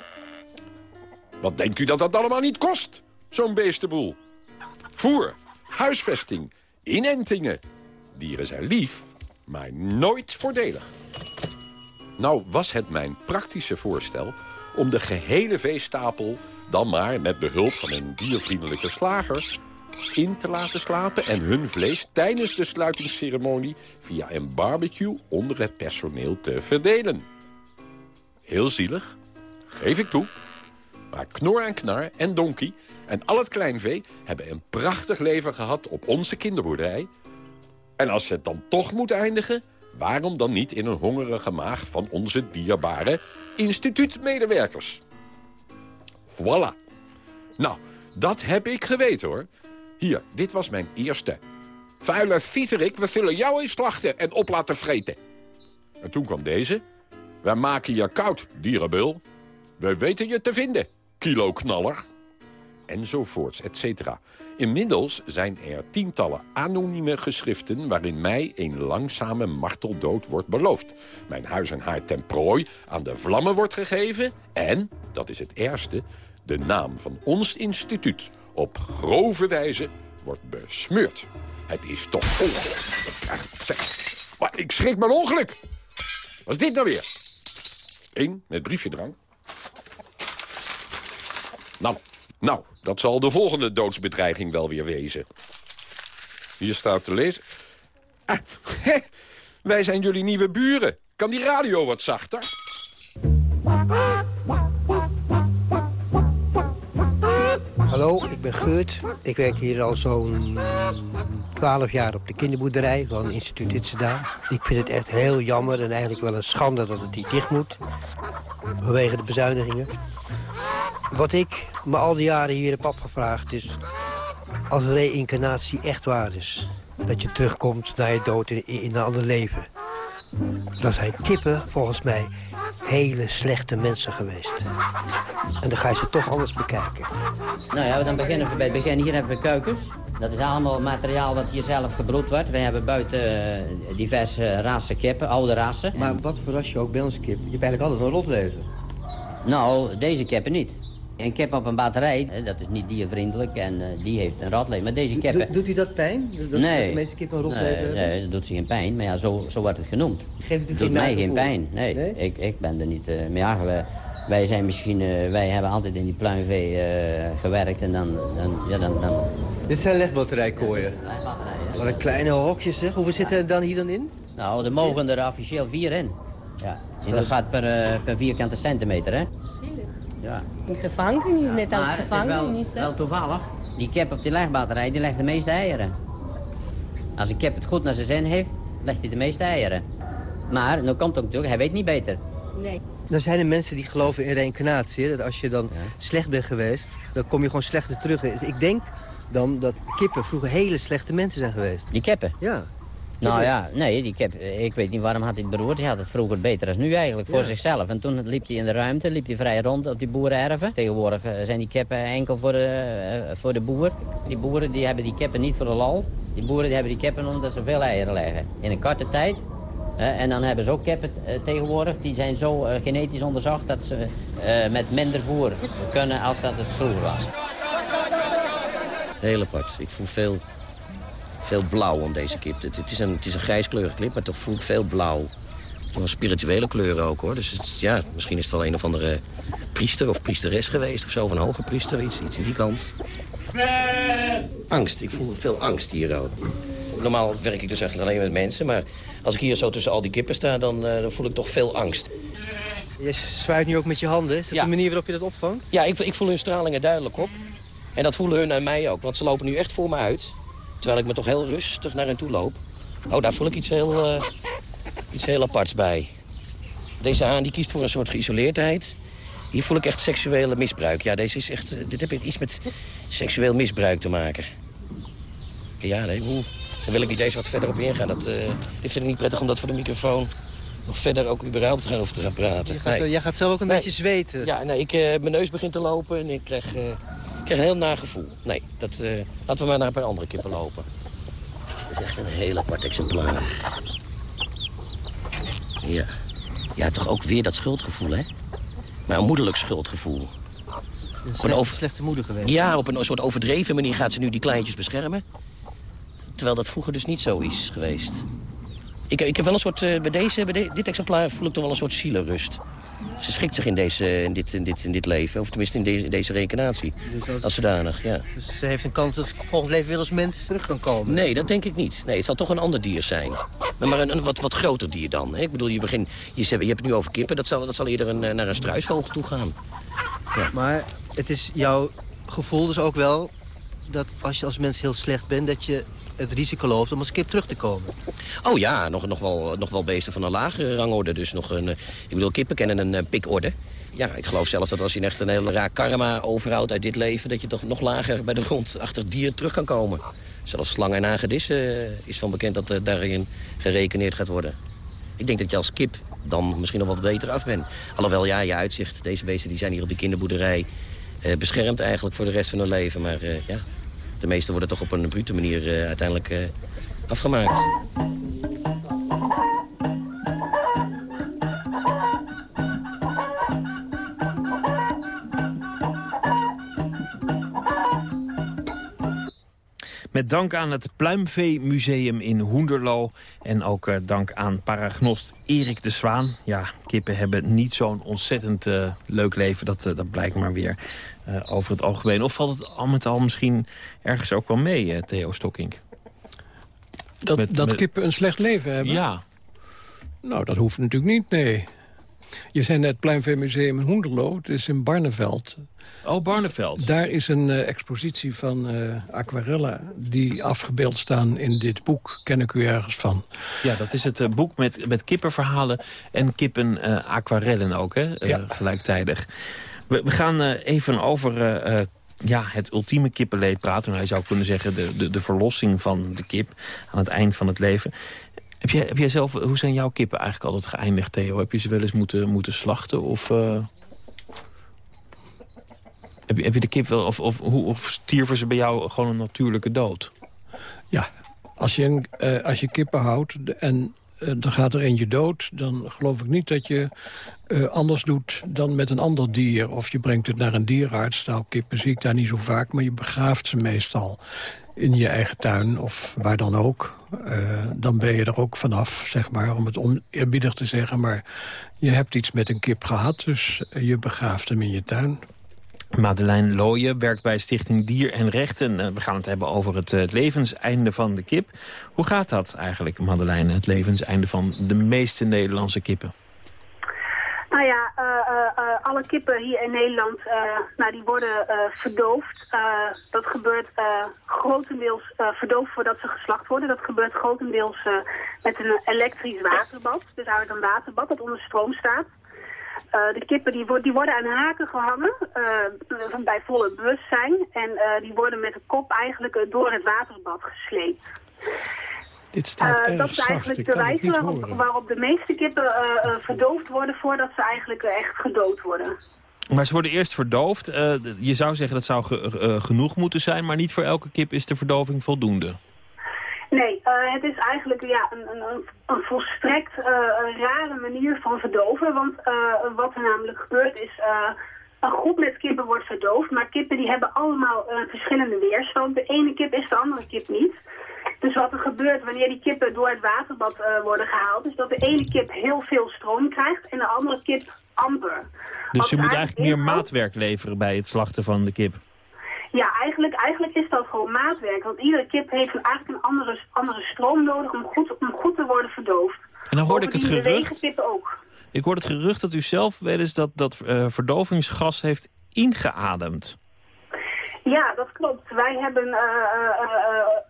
Wat denkt u dat dat allemaal niet kost, zo'n beestenboel? Voer, huisvesting, inentingen. Dieren zijn lief, maar nooit voordelig. Nou was het mijn praktische voorstel om de gehele veestapel... dan maar met behulp van een diervriendelijke slager in te laten slapen... en hun vlees tijdens de sluitingsceremonie via een barbecue onder het personeel te verdelen. Heel zielig, geef ik toe. Maar Knor en Knar en Donkey en al het kleinvee hebben een prachtig leven gehad op onze kinderboerderij. En als het dan toch moet eindigen, waarom dan niet in een hongerige maag van onze dierbare instituutmedewerkers? Voilà. Nou, dat heb ik geweten hoor. Hier, dit was mijn eerste. Vuile Vieterik, we zullen jou eens slachten en op laten vreten. En toen kwam deze. Wij maken je koud, dierenbul. We weten je te vinden, kiloknaller. Enzovoorts, et cetera. Inmiddels zijn er tientallen anonieme geschriften... waarin mij een langzame marteldood wordt beloofd. Mijn huis en haar ten prooi aan de vlammen wordt gegeven... en, dat is het ergste, de naam van ons instituut... op grove wijze wordt besmeurd. Het is toch ongelooflijk. Maar ik schrik mijn ongeluk. Wat is dit nou weer? Eén, met briefje drang. Nou, nou, dat zal de volgende doodsbedreiging wel weer wezen. Hier staat te lezen... Ah, wij zijn jullie nieuwe buren. Kan die radio wat zachter? Hallo, ik ben Geurt. Ik werk hier al zo'n 12 jaar op de kinderboerderij van instituut Itzeda. Ik vind het echt heel jammer en eigenlijk wel een schande dat het niet dicht moet. Vanwege de bezuinigingen. Wat ik me al die jaren hier heb afgevraagd is... als reïncarnatie echt waar is... dat je terugkomt naar je dood in, in een ander leven... dan zijn kippen volgens mij hele slechte mensen geweest. En dan ga je ze toch anders bekijken. Nou ja, dan beginnen we bij het begin. Hier hebben we kuikens. Dat is allemaal materiaal wat hier zelf gebroed wordt. We hebben buiten uh, diverse rassen kippen, oude rassen. Maar wat voor ras je ook bij ons kip? Je hebt eigenlijk altijd een rotleven. Nou, deze kippen niet. Een kip op een batterij, dat is niet diervriendelijk en uh, die heeft een rotleven. Maar deze kippen... Do doet u dat pijn? Dat nee. De meeste kippen een rotleven nee, nee, dat doet ze geen pijn. Maar ja, zo, zo wordt het genoemd. Geeft het doet geen mij geen pijn. Nee, Nee? Ik, ik ben er niet... Uh, maar ja, wij, wij zijn misschien... Uh, wij hebben altijd in die pluimvee gewerkt en dan... dan, ja, dan, dan... Dit zijn legbatterijkooien. Wat een kleine hokjes zeg. Hoeveel zitten er dan hier dan in? Nou, er mogen er officieel vier in. Ja. En dat gaat per, per vierkante centimeter, hè? Ja. Een gevangenis, net als Maar gevangenis. wel, wel toevallig. Die kip op die legbatterij, die legt de meeste eieren. Als een kip het goed naar zijn zin heeft, legt hij de meeste eieren. Maar, nu komt ook natuurlijk, hij weet niet beter. Nee. Dan zijn er mensen die geloven in reïncarnatie. Dat als je dan slecht bent geweest, dan kom je gewoon slechter terug. Dus ik denk dan dat kippen vroeger hele slechte mensen zijn geweest. Die kippen? Ja. Nou ja, nee, die kip, ik weet niet waarom had hij het beroerd. Hij had het vroeger beter dan nu eigenlijk, voor Ja. zichzelf. En toen liep hij in de ruimte, liep hij vrij rond op die boerenerven. Tegenwoordig eh, zijn die kippen enkel voor de, eh, voor de boer. Die boeren die hebben die kippen niet voor de lol. Die boeren die hebben die kippen omdat ze veel eieren leggen. In een korte tijd. Eh, en dan hebben ze ook kippen eh, tegenwoordig. Die zijn zo eh, genetisch onderzocht dat ze eh, met minder voer kunnen als dat het vroeger was. Heel apart. Ik voel veel, veel blauw om deze kip. Het, het is een, het is een grijskleurige kip, maar toch voel ik veel blauw. Wel spirituele kleuren ook hoor. Dus het, ja, misschien is het wel een of andere priester of priesteres geweest of zo. Of een hoge priester, iets, iets in die kant. Angst. Ik voel veel angst hier ook. Normaal werk ik dus echt alleen met mensen, maar als ik hier zo tussen al die kippen sta, dan, eh, dan voel ik toch veel angst. Je zwaait nu ook met je handen. Is dat de manier waarop je dat opvangt? Ja, ik, ik voel hun stralingen duidelijk op. En dat voelen hun aan mij ook, want ze lopen nu echt voor me uit. Terwijl ik me toch heel rustig naar hen toe loop. Oh, daar voel ik iets heel, eh, iets heel aparts bij. Deze haan die kiest voor een soort geïsoleerdheid. Hier voel ik echt seksuele misbruik. Ja, deze is echt, eh, dit heeft iets met seksueel misbruik te maken. Ja, nee, oeh, daar wil ik niet eens wat verder op ingaan. Dat, eh, dit vind ik niet prettig om dat voor de microfoon nog verder ook überhaupt over te gaan praten. Je gaat, Nee. Jij gaat zelf ook een Nee. beetje zweten. Ja, nee, ik, eh, mijn neus begint te lopen en ik krijg, krijg een heel naar gevoel. Nee, dat, eh, laten we maar naar een paar andere kippen lopen. Dat is echt een heel apart exemplaar. Ja. ja, toch ook weer dat schuldgevoel, hè? Maar een moederlijk schuldgevoel. Een Op een slechte, over- slechte moeder geweest. Ja, op een soort overdreven manier gaat ze nu die kleintjes beschermen. Terwijl dat vroeger dus niet zo is geweest. Ik, ik heb wel een soort, eh, bij, deze, bij de- dit exemplaar voel ik toch wel een soort zielenrust. Ze schikt zich in, deze, in, dit, in, dit, in dit leven, of tenminste in deze, deze reïncarnatie. Dus als- Als zodanig, ja. Dus ze heeft een kans dat ze volgend leven weer als mens terug kan komen. Nee, dat denk ik niet. Nee, het zal toch een ander dier zijn. Maar, maar een, een wat, wat groter dier dan. Hè? Ik bedoel, je, begin, je, je hebt het nu over kippen. Dat zal, dat zal eerder een, eh, naar een struisvogel toe gaan. Maar het is jouw gevoel dus ook wel dat als je als mens heel slecht bent... dat je het risico loopt om als kip terug te komen. Oh ja, nog, nog, wel, nog wel beesten van een lagere rangorde. Dus nog een, eh, ik bedoel, kippen kennen een eh, pikorde. Ja, ik geloof zelfs dat als je echt een heel raar karma overhoudt uit dit leven... dat je toch nog lager bij de grond achter dier terug kan komen. Zelfs slangen en hagedissen eh, is van bekend dat daarin gerekeneerd gaat worden. Ik denk dat je als kip dan misschien nog wat beter af bent. Alhoewel, ja, je uitzicht, deze beesten die zijn hier op de kinderboerderij... eh, beschermd eigenlijk voor de rest van hun leven. Maar eh, ja, de meeste worden toch op een brute manier eh, uiteindelijk eh, afgemaakt. Met dank aan het Pluimveemuseum in Hoenderloo. En ook eh, dank aan paragnost Erik de Zwaan. Ja, kippen hebben niet zo'n ontzettend eh, leuk leven. Dat, eh, dat blijkt maar weer over het algemeen. Of valt het al met al misschien ergens ook wel mee, Theo Stokkink? Dat, Met- dat met- kippen een slecht leven hebben? Ja. Nou, dat hoeft natuurlijk niet, nee. Je zei net Pluimveemuseum in Hoenderloo. Het is in Barneveld. Oh, Barneveld. Daar is een eh, expositie van eh aquarellen... die afgebeeld staan in dit boek. Ken ik u ergens van. Ja, dat is het eh, boek met, met kippenverhalen en kippen aquarellen ook, hè, Ja. gelijktijdig. We, we gaan even over ja, het ultieme kippenleed praten. Hij zou kunnen zeggen de, de, de verlossing van de kip aan het eind van het leven. Heb jij, heb jij zelf, hoe zijn jouw kippen eigenlijk altijd geëindigd, Theo? Heb je ze wel eens moeten, moeten slachten? Of, heb, je, de kip wel, of, of, hoe, of stierven ze bij jou gewoon een natuurlijke dood? Ja, als je, een, eh, als je kippen houdt en eh, dan gaat er eentje dood... dan geloof ik niet dat je eh, anders doet dan met een ander dier. Of je brengt het naar een dierenarts. Nou, kippen zie ik daar niet zo vaak, maar je begraaft ze meestal in je eigen tuin of waar dan ook. Dan ben je er ook vanaf, zeg maar, om het oneerbiedig te zeggen. Maar je hebt iets met een kip gehad, dus je begraaft hem in je tuin. Madeleine Looyen werkt bij Stichting Dier en Rechten. Eh, We gaan het hebben over het eh, levenseinde van de kip. Hoe gaat dat eigenlijk, Madeleine, het levenseinde van de meeste Nederlandse kippen? Nou ja, eh, alle kippen hier in Nederland, nou, die worden verdoofd. Dat gebeurt grotendeels verdoofd voordat ze geslacht worden. Dat gebeurt grotendeels met een elektrisch waterbad. Dus eigenlijk een waterbad dat onder stroom staat. De kippen die, die, worden aan haken gehangen bij volle bewustzijn. En die worden met de kop eigenlijk door het waterbad gesleept. Dit staat uh, dat is eigenlijk de wijze waarop, waarop, de meeste kippen uh, uh, verdoofd worden voordat ze eigenlijk echt gedood worden. Maar ze worden eerst verdoofd. je zou zeggen dat zou ge genoeg moeten zijn, maar niet voor elke kip is de verdoving voldoende. Nee, het is eigenlijk ja, een, een, een volstrekt rare manier van verdoven. Want wat er namelijk gebeurt is, een groep met kippen wordt verdoofd. Maar kippen die hebben allemaal verschillende weerstand. De ene kip is de andere kip niet. Dus wat er gebeurt wanneer die kippen door het waterbad worden gehaald... is dat de ene kip heel veel stroom krijgt en de andere kip amper. Dus je moet eigenlijk meer maatwerk leveren bij het slachten van de kip? Ja, eigenlijk, eigenlijk is dat gewoon maatwerk. Want iedere kip heeft eigenlijk een andere, andere stroom nodig om goed, om goed te worden verdoofd. En dan hoorde ik het gerucht... ook. Ik hoorde het gerucht dat u zelf wel eens dat, dat uh, verdovingsgas heeft ingeademd. Ja, dat klopt. Wij hebben... Uh,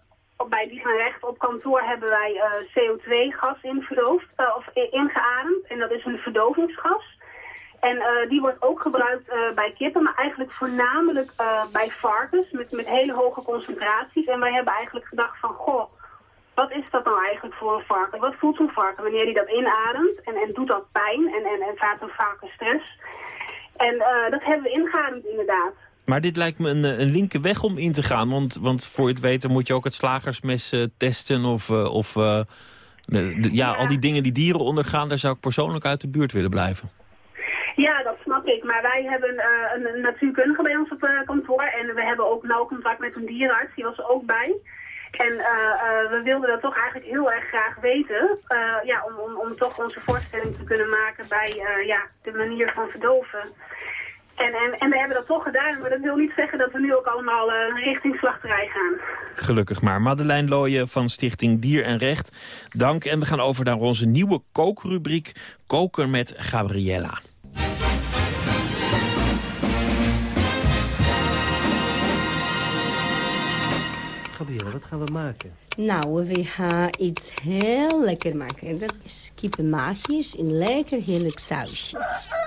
bij die recht op kantoor hebben wij uh, CO2-gas inverdoofd, of ingeademd. En dat is een verdovingsgas. En uh, die wordt ook gebruikt bij kippen, maar eigenlijk voornamelijk bij varkens met, met hele hoge concentraties. En wij hebben eigenlijk gedacht van, goh, wat is dat nou eigenlijk voor een varken? Wat voelt zo'n varken wanneer hij dat inademt? En, en doet dat pijn en, en, en vaart een varken stress? En dat hebben we ingeademd inderdaad. Maar dit lijkt me een, een linker weg om in te gaan. Want, want voor je het weet moet je ook het slagersmes testen. Of, of de, ja, al die dingen die dieren ondergaan, daar zou ik persoonlijk uit de buurt willen blijven. Ja, dat snap ik. Maar wij hebben een, een natuurkundige bij ons op kantoor. En we hebben ook nauw contact met een dierenarts. Die was er ook bij. En we wilden dat toch eigenlijk heel erg graag weten. ja, om, om, om toch onze voorstelling te kunnen maken bij ja, de manier van verdoven. En, en, en we hebben dat toch gedaan, maar dat wil niet zeggen dat we nu ook allemaal uh, richting slachterij gaan. Gelukkig maar. Madeleine Looyen van Stichting Dier en Recht, dank. En we gaan over naar onze nieuwe kookrubriek, Koken met Gabriella. Wat gaan we maken? Nou, we gaan iets heel lekker maken. Dat is kippenmaagjes in lekker heerlijk sausje.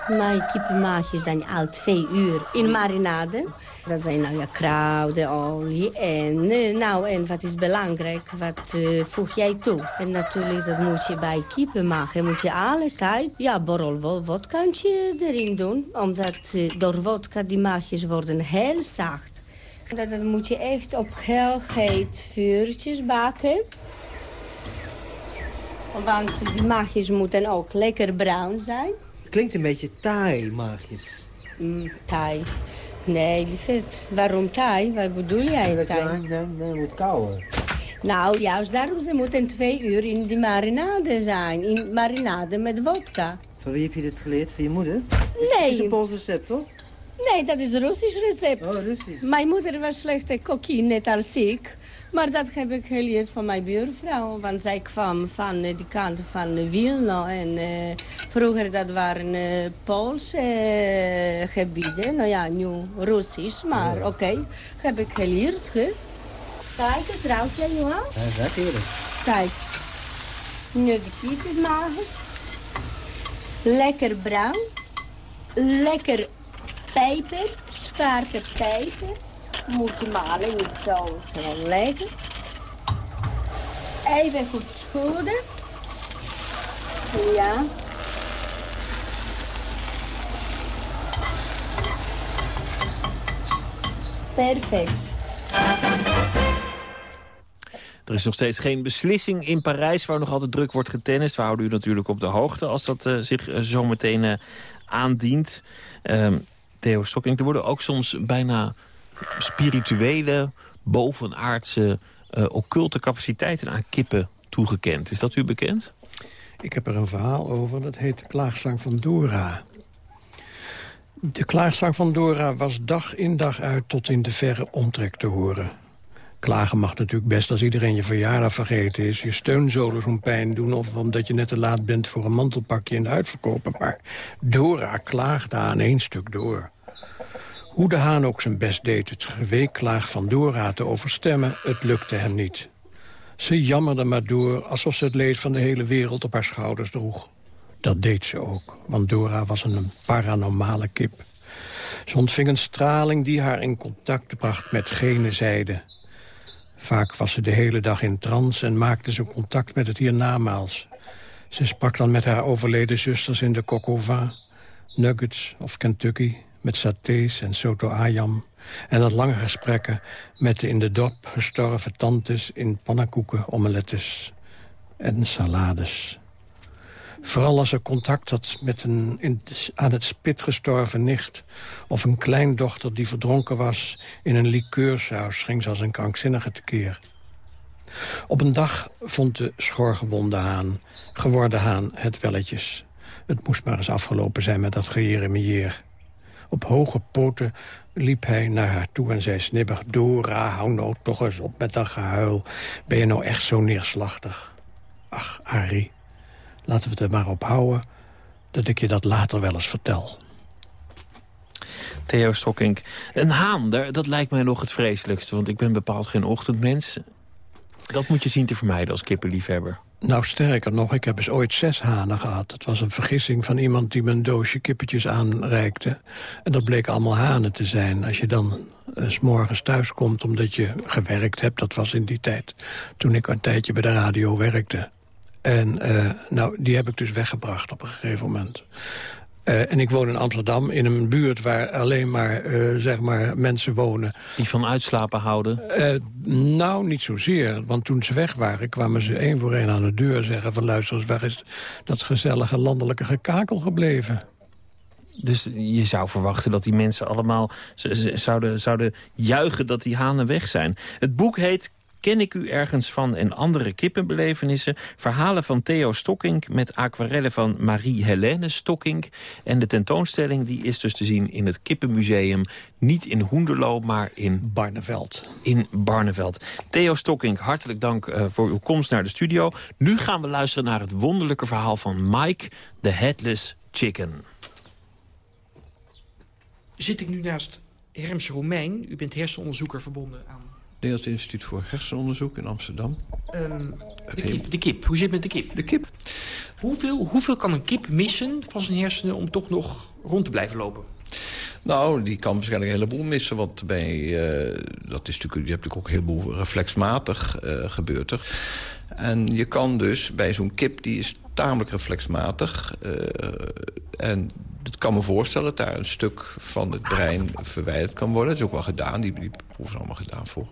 Mijn kippenmaagjes zijn al twee uur in marinade. Dat zijn nou ja kruiden, olie en eh, nou en wat is belangrijk, wat uh, voeg jij toe? En natuurlijk dat moet je bij kippenmagen, moet je alle tijd, ja borrel vodka erin doen. Omdat uh, door vodka die maagjes worden heel zacht. Dat, dat moet je echt op heel heet vuurtjes bakken. Want die maagjes moeten ook lekker bruin zijn. Het klinkt een beetje taai, maagjes. Mm, taai. Nee, lieverd. Waarom taai? Wat bedoel jij, dat taai? Nee, nee, nee, moet kouwen. Nou, juist daarom ze moeten twee uur in die marinade zijn. In marinade met vodka. Van wie heb je dit geleerd? Van je moeder? Nee. Het is een Pools recept, toch? Nee, dat is een Russisch recept. Oh, Russisch. Mijn moeder was slechte kokkie, net als ik. Maar dat heb ik geleerd van mijn buurvrouw. Want zij kwam van uh, die kant van Wilno. En uh, vroeger dat waren uh, Poolse gebieden. Nou ja, nu Russisch. Maar oké, okay, heb ik geleerd. Hè? Kijk, het ruikt jij, Johan? Ja, dat heerlijk. Kijk. Nu de kiepjes maken. Lekker bruin. Lekker peper, zwarte peper. Moet je malen, niet zo, zo lekker. Even goed schudden. Ja. Perfect. Er is nog steeds geen beslissing in Parijs waar nog altijd druk wordt getennist. We houden u natuurlijk op de hoogte als dat uh, zich uh, zo meteen uh, aandient. Ehm, Theo. Er worden ook soms bijna spirituele, bovenaardse, uh, occulte capaciteiten aan kippen toegekend. Is dat u bekend? Ik heb er een verhaal over, dat heet de Klaagzang van Dora. De klaagzang van Dora was dag in dag uit tot in de verre omtrek te horen. Klagen mag natuurlijk best als iedereen je verjaardag vergeten is. Je steunzolen zo'n pijn doen of omdat je net te laat bent voor een mantelpakje in de uitverkopen. Maar Dora klaagde aan één stuk door. Hoe de haan ook zijn best deed het geweeklaag van Dora te overstemmen, het lukte hem niet. Ze jammerde maar door alsof ze het leed van de hele wereld op haar schouders droeg. Dat deed ze ook, want Dora was een paranormale kip. Ze ontving een straling die haar in contact bracht met gene zijde. Vaak was ze de hele dag in trance en maakte ze contact met het hiernamaals. Ze sprak dan met haar overleden zusters in de Kokova, Nuggets of Kentucky... met satés en soto ayam. En had lange gesprekken met de in de dorp gestorven tantes... in pannenkoeken, omelettes en salades. Vooral als ze contact had met een aan het spit gestorven nicht... of een kleindochter die verdronken was in een likeursaus... ging ze als een krankzinnige tekeer. Op een dag vond de schorgewonde haan, geworden haan, het welletjes. Het moest maar eens afgelopen zijn met dat gejeremieer. Op hoge poten liep hij naar haar toe en zei snibbig... Dora, hou nou toch eens op met dat gehuil. Ben je nou echt zo neerslachtig? Ach, Arie, laten we het er maar op houden... dat ik je dat later wel eens vertel. Theo Stokkink. Een haan, dat lijkt mij nog het vreselijkste. Want ik ben bepaald geen ochtendmens. Dat moet je zien te vermijden als kippenliefhebber. Nou, sterker nog, ik heb eens ooit zes hanen gehad. Het was een vergissing van iemand die me een doosje kippetjes aanreikte. En dat bleek allemaal hanen te zijn. Als je dan uh, s morgens thuis komt omdat je gewerkt hebt... dat was in die tijd toen ik een tijdje bij de radio werkte. En uh, nou, die heb ik dus weggebracht op een gegeven moment. Uh, en ik woon in Amsterdam, in een buurt waar alleen maar, uh, zeg maar mensen wonen. Die van uitslapen houden? Uh, nou, niet zozeer. Want toen ze weg waren, kwamen ze één voor één aan de deur zeggen... van luister eens, waar is dat gezellige landelijke gekakel gebleven? Dus je zou verwachten dat die mensen allemaal zouden, zouden juichen dat die hanen weg zijn. Het boek heet Ken ik u ergens van en andere kippenbelevenissen. Verhalen van Theo Stokkink met aquarellen van Marie-Helene Stokkink. En de tentoonstelling die is dus te zien in het Kippenmuseum. Niet in Hoenderloo, maar in... Barneveld. In Barneveld. Theo Stokkink, hartelijk dank uh, voor uw komst naar de studio. Nu gaan we luisteren naar het wonderlijke verhaal van Mike, the Headless Chicken. Zit ik nu naast Herms Romein. U bent hersenonderzoeker verbonden aan Nederlands Instituut voor Hersenonderzoek in Amsterdam. Um, de, kip, de kip. Hoe zit het met de kip? De kip. Hoeveel, hoeveel kan een kip missen van zijn hersenen om toch nog rond te blijven lopen? Nou, die kan waarschijnlijk een heleboel missen. Want bij, uh, dat is natuurlijk, je hebt natuurlijk ook een heleboel reflexmatig uh, gebeurt er. En je kan dus bij zo'n kip, die is tamelijk reflexmatig. Uh, en het kan me voorstellen dat daar een stuk van het brein verwijderd kan worden. Dat is ook wel gedaan, die, die proeven zijn allemaal gedaan voor.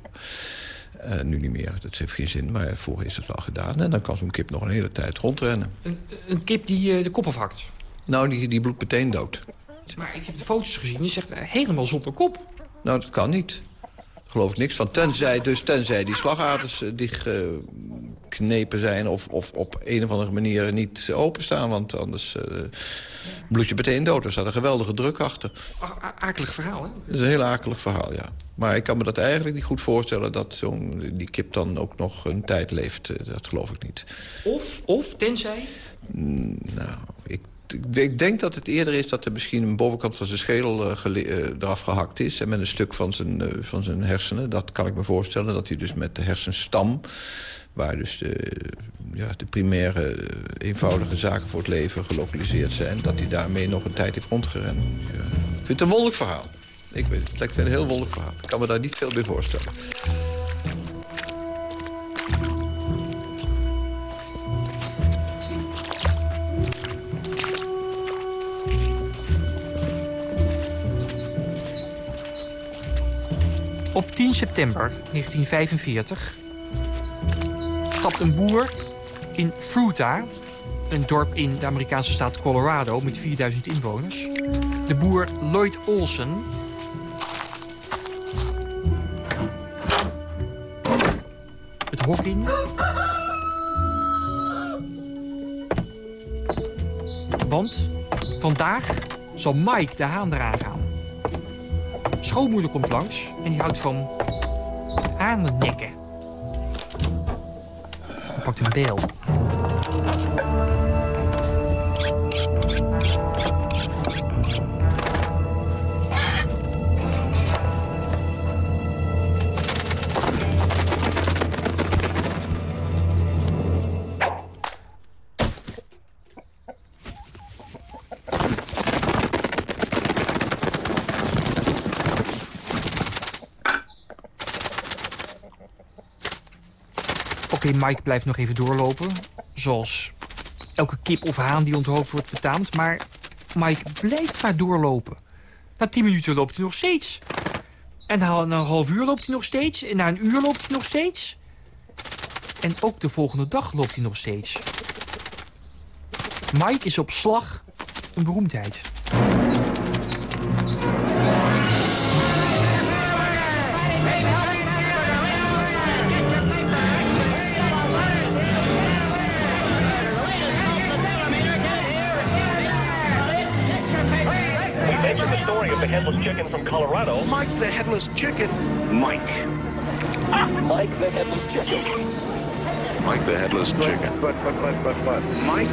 Uh, nu niet meer, dat heeft geen zin, maar vroeger is het wel gedaan. En dan kan zo'n kip nog een hele tijd rondrennen. Een, een kip die uh, de kop afhakt? Nou, die, die bloedt meteen dood. Maar ik heb de foto's gezien, die zegt helemaal zonder kop. Nou, dat kan niet. Geloof ik niks van. Tenzij, dus, tenzij die slagaders uh, dichtgeknepen zijn... Of, of op een of andere manier niet openstaan. Want anders uh, bloed je meteen dood. Er staat een geweldige druk achter. A akelig verhaal, hè? Dat is een heel akelig verhaal, ja. Maar ik kan me dat eigenlijk niet goed voorstellen... dat zo'n die kip dan ook nog een tijd leeft. Dat geloof ik niet. Of, of tenzij? Mm, nou, ik ik denk dat het eerder is dat er misschien een bovenkant van zijn schedel uh, eraf gehakt is. En met een stuk van zijn, van zijn hersenen. Dat kan ik me voorstellen. Dat hij dus met de hersenstam... waar dus de, ja, de primaire eenvoudige zaken voor het leven gelokaliseerd zijn... dat hij daarmee nog een tijd heeft rondgerend. Ja. Ik vind het een wonderlijk verhaal. Ik weet het. Het lijkt me een heel wonderlijk verhaal. Ik kan me daar niet veel bij voorstellen. Op 10 september 1945 stapt een boer in Fruita, een dorp in de Amerikaanse staat Colorado met 4000 inwoners. De boer Lloyd Olsen. Het hok in. Want vandaag zal Mike de haan eraan gaan. Schoonmoeder komt langs en die houdt van hanennekken. Pakt een bijl. Mike blijft nog even doorlopen. Zoals elke kip of haan die onthoofd wordt betaamt. Maar Mike blijft maar doorlopen. Na 10 minuten loopt hij nog steeds. En na een half uur loopt hij nog steeds. En na een uur loopt hij nog steeds. En ook de volgende dag loopt hij nog steeds. Mike is op slag een beroemdheid. The story of the headless chicken from Colorado. Mike the headless chicken. Mike. Mike the headless chicken. Mike the headless chicken. But, but, but, but, but, Mike.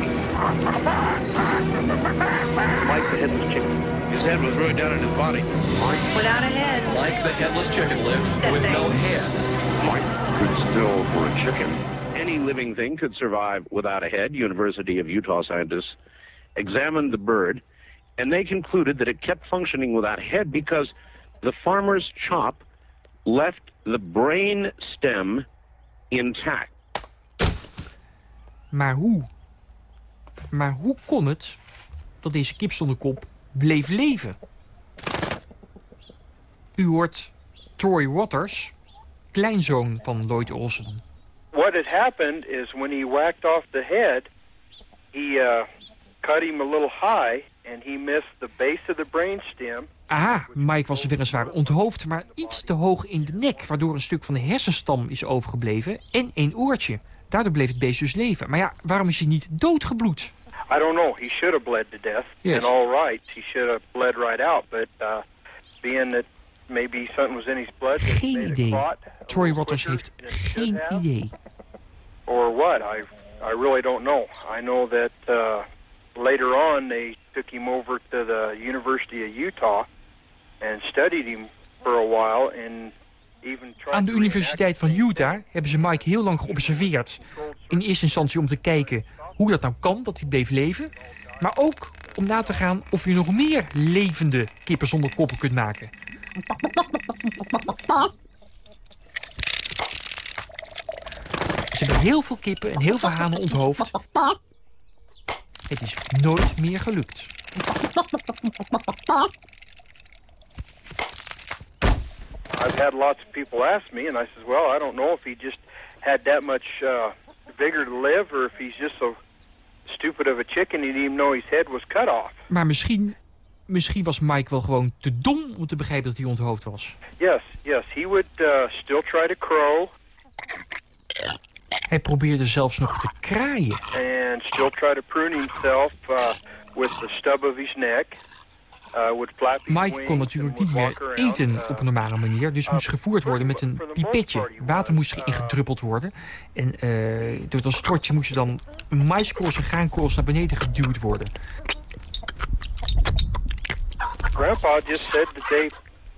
Mike the headless chicken. His head was really down in his body. Mike. Without a head. Mike the headless chicken lived with no head. Mike could still, for a chicken, any living thing could survive without a head. University of Utah scientists examined the bird, and they concluded that it kept functioning without head because the farmer's chop left the brain stem intact. Maar hoe? Maar hoe kon het dat deze kip zonder kop bleef leven? U hoort Troy Waters, kleinzoon van Lloyd Olsen. What had happened is when he whacked off the head, he uh, cut him a little high and he missed the base of the brainstem. Aha, Mike was weliswaar onthoofd, maar iets te hoog in de nek... waardoor een stuk van de hersenstam is overgebleven en één oortje. Daardoor bleef het beest dus leven. Maar ja, waarom is hij niet doodgebloed? I don't know. He should have bled to death. Yes. In all rights, he should have bled right out. But uh, being that maybe something was in his blood, Geen idee. Troy Waters heeft geen idee. or what, I I really don't know. I know that uh, later on they took him over to the University of Utah and studied him for a while and Aan de Universiteit van Utah hebben ze Mike heel lang geobserveerd. In eerste instantie om te kijken hoe dat nou kan, dat hij bleef leven. Maar ook om na te gaan of je nog meer levende kippen zonder koppen kunt maken. Ze hebben heel veel kippen en heel veel hanen onthoofd. Het is nooit meer gelukt. I've had lots of people ask me, and I says, well, I don't know if he just had that much uh, vigor to live, or if he's just so stupid of a chicken he didn't even know his head was cut off. Maar misschien, misschien was Mike wel gewoon te dom om te begrijpen dat hij onthoofd was. Yes, yes, he would uh, still try to crow Hij probeerde zelfs nog te kraaien. and still try to prune himself uh, with the stub of his neck. Uh, Mike kon natuurlijk niet meer eten op een normale manier. Dus moest gevoerd worden met een pipetje. Water moest erin gedruppeld worden. En eh, door dat strotje moesten dan maiskorrels en graankorrels naar beneden geduwd worden. Grandpa just said that they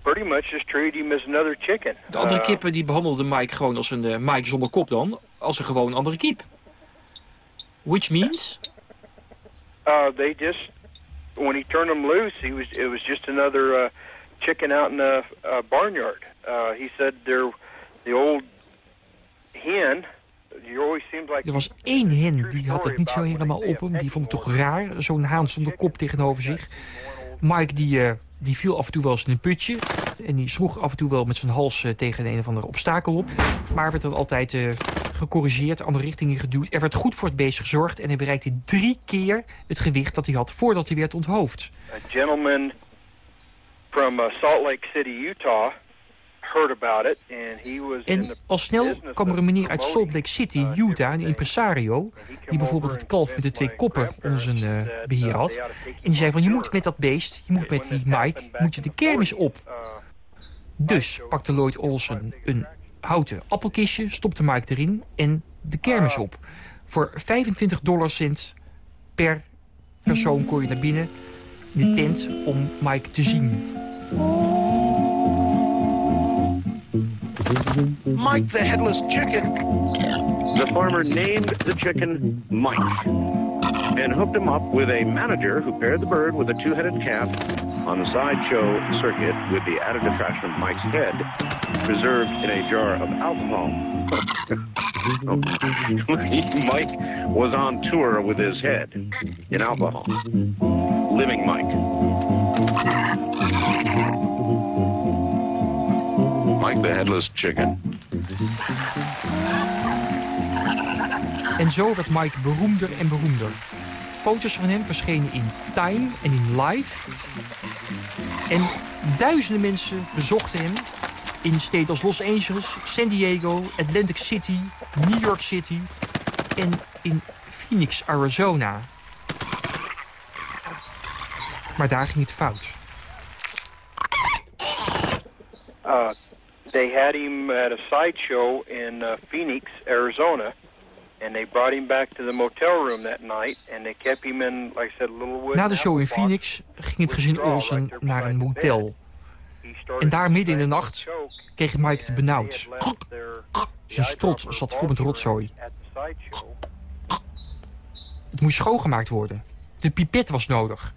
pretty much just treated him as another chicken. De andere Uh, kippen die behandelden Mike gewoon als een eh, Mike zonder kop dan. Als een gewoon andere kip. Which means... Uh, they just when he turned him loose, he was it was just another uh, chicken out in the uh, barnyard. Uh, he said there, the old hen. You always seems like Er was één hen die had het niet zo helemaal op hem. Die vond het toch raar, zo'n haan zonder kop tegenover zich. Mike die, eh, die viel af en toe wel eens in een putje. En die sloeg af en toe wel met zijn hals eh, tegen een of andere obstakel op. Maar werd dan altijd eh, gecorrigeerd, andere richtingen geduwd. Er werd goed voor het beest gezorgd. En hij bereikte drie keer het gewicht dat hij had voordat hij werd onthoofd. a gentleman from uh, Salt Lake City, Utah, En al snel kwam er een meneer uit Salt Lake City, Utah, een impresario... die bijvoorbeeld het kalf met de twee koppen onder zijn eh, beheer had. En die zei van, je moet met dat beest, je moet met die Mike, moet je de kermis op. Dus pakte Lloyd Olsen een houten appelkistje, stopte Mike erin en de kermis op. Voor 25 cent per persoon kon je naar binnen in de tent om Mike te zien. Mike the Headless Chicken. The farmer named the chicken Mike and hooked him up with a manager who paired the bird with a two-headed calf on the sideshow circuit with the added attraction of Mike's head preserved in a jar of alcohol. *laughs* Mike was on tour with his head in alcohol. Living Mike. Mike the Headless Chicken. En zo werd Mike beroemder en beroemder. Foto's van hem verschenen in Time en in Life. En duizenden mensen bezochten hem in steden als Los Angeles, San Diego, Atlantic City, New York City en in Phoenix, Arizona. Maar daar ging het fout. Uh, they had him at a sideshow in uh, Phoenix, Arizona, and they brought him back to the motel room that night, and they kept him in, like I said, Littlewood. Na de show in Phoenix ging het gezin Olsen naar een motel. En daar midden in de nacht kreeg Mike het benauwd. Zijn strot zat vol met rotzooi. Het moest schoongemaakt worden. De pipet was nodig.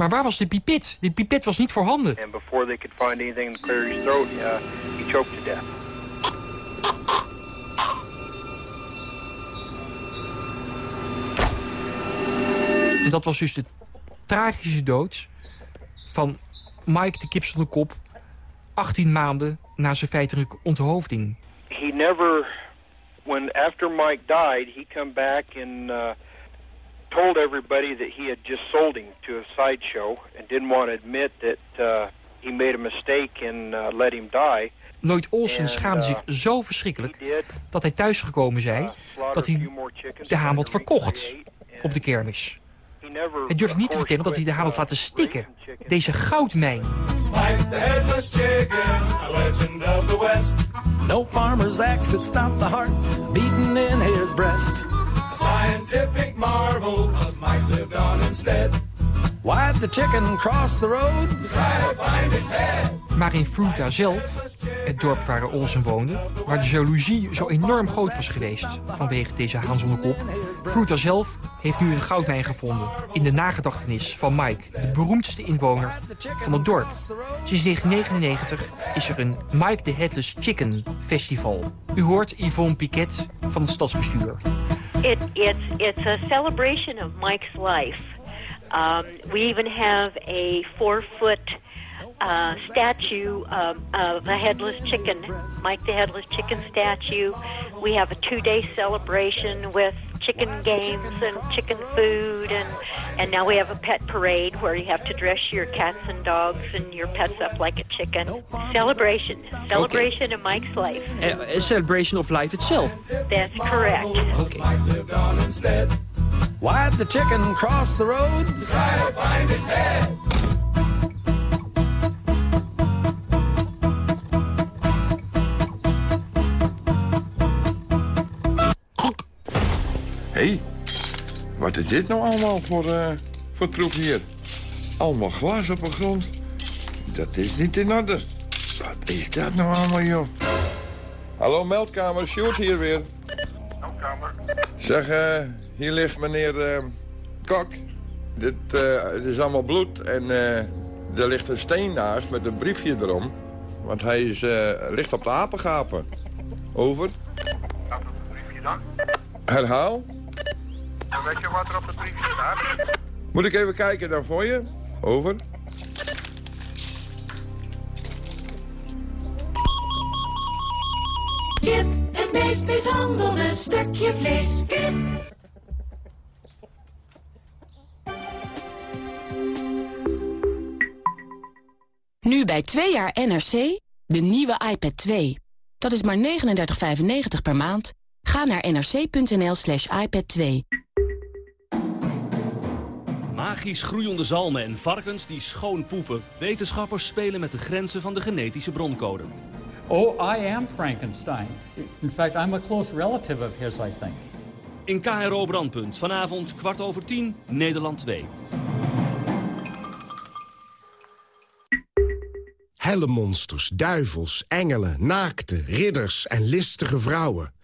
Maar waar was de pipet? De pipet was niet voorhanden. And before they could find anything to clear his throat, uh, he choked to death. En dat was dus de tragische dood van Mike de kip zonder kop... 18 maanden na zijn feitelijke onthoofding. He never, when after Mike died, he come back and uh, told everybody that he had just sold him to a sideshow and didn't want to admit that uh, he made a mistake and uh, let him die. Lloyd Olsen schaamde zich zo verschrikkelijk dat hij thuisgekomen zei dat hij de haan had verkocht op de kermis. Hij durfde niet te vertellen dat hij de haan had laten stikken. Deze goudmijn. Mike the headless chicken, a legend of the West. No farmer's axe could stop the heart beating in his breast. Scientific marvel, cause Mike lived on instead. Why'd the chicken cross the road? To try to find his head. Maar in Fruita zelf, het dorp waar Olsen woonde... waar de jaloezie zo enorm groot was geweest vanwege deze haan zonder kop... Fruita zelf heeft nu een goudmijn gevonden... in de nagedachtenis van Mike, de beroemdste inwoner van het dorp. Sinds 1999 is er een Mike the Headless Chicken Festival. U hoort Yvonne Piquet van het stadsbestuur. It, it's, it's a celebration of Mike's life. Um, we even have a four-foot uh, statue um, of a headless chicken, Mike the Headless Chicken statue. We have a two-day celebration with chicken games and chicken food, and and now we have a pet parade where you have to dress your cats and dogs and your pets up like a chicken. Celebration, celebration of Mike's life. A, a celebration of life itself. That's correct. Okay. Lived on instead. Why'd the chicken cross the road? To try to find his head. Hey, wat is dit nou allemaal voor, eh, voor troep hier? Allemaal glas op de grond. Dat is niet in orde. Wat is dat nou allemaal, joh? Hallo, meldkamer. Sjoerd hier weer. Meldkamer. Zeg, eh, hier ligt meneer eh, Kok. Dit het is allemaal bloed en er ligt een steen naast met een briefje erom. Want hij is, ligt op de apengapen. Over. Staat op het briefje dan? Herhaal. En weet je wat er op het briefje staat? *laughs* Moet ik even kijken dan voor je? Over. Kip, het meest mishandelde stukje vlees. Kip. Nu bij 2 jaar NRC, de nieuwe iPad 2. Dat is maar 39,95 per maand. Ga naar nrc.nl slash iPad 2. Magisch groeiende zalmen en varkens die schoon poepen. Wetenschappers spelen met de grenzen van de genetische broncode. Oh, I am Frankenstein. In fact, I'm a close relative of his, I think. In KRO Brandpunt, vanavond kwart over tien, Nederland 2. Hellemonsters, duivels, engelen, naakte, ridders en listige vrouwen.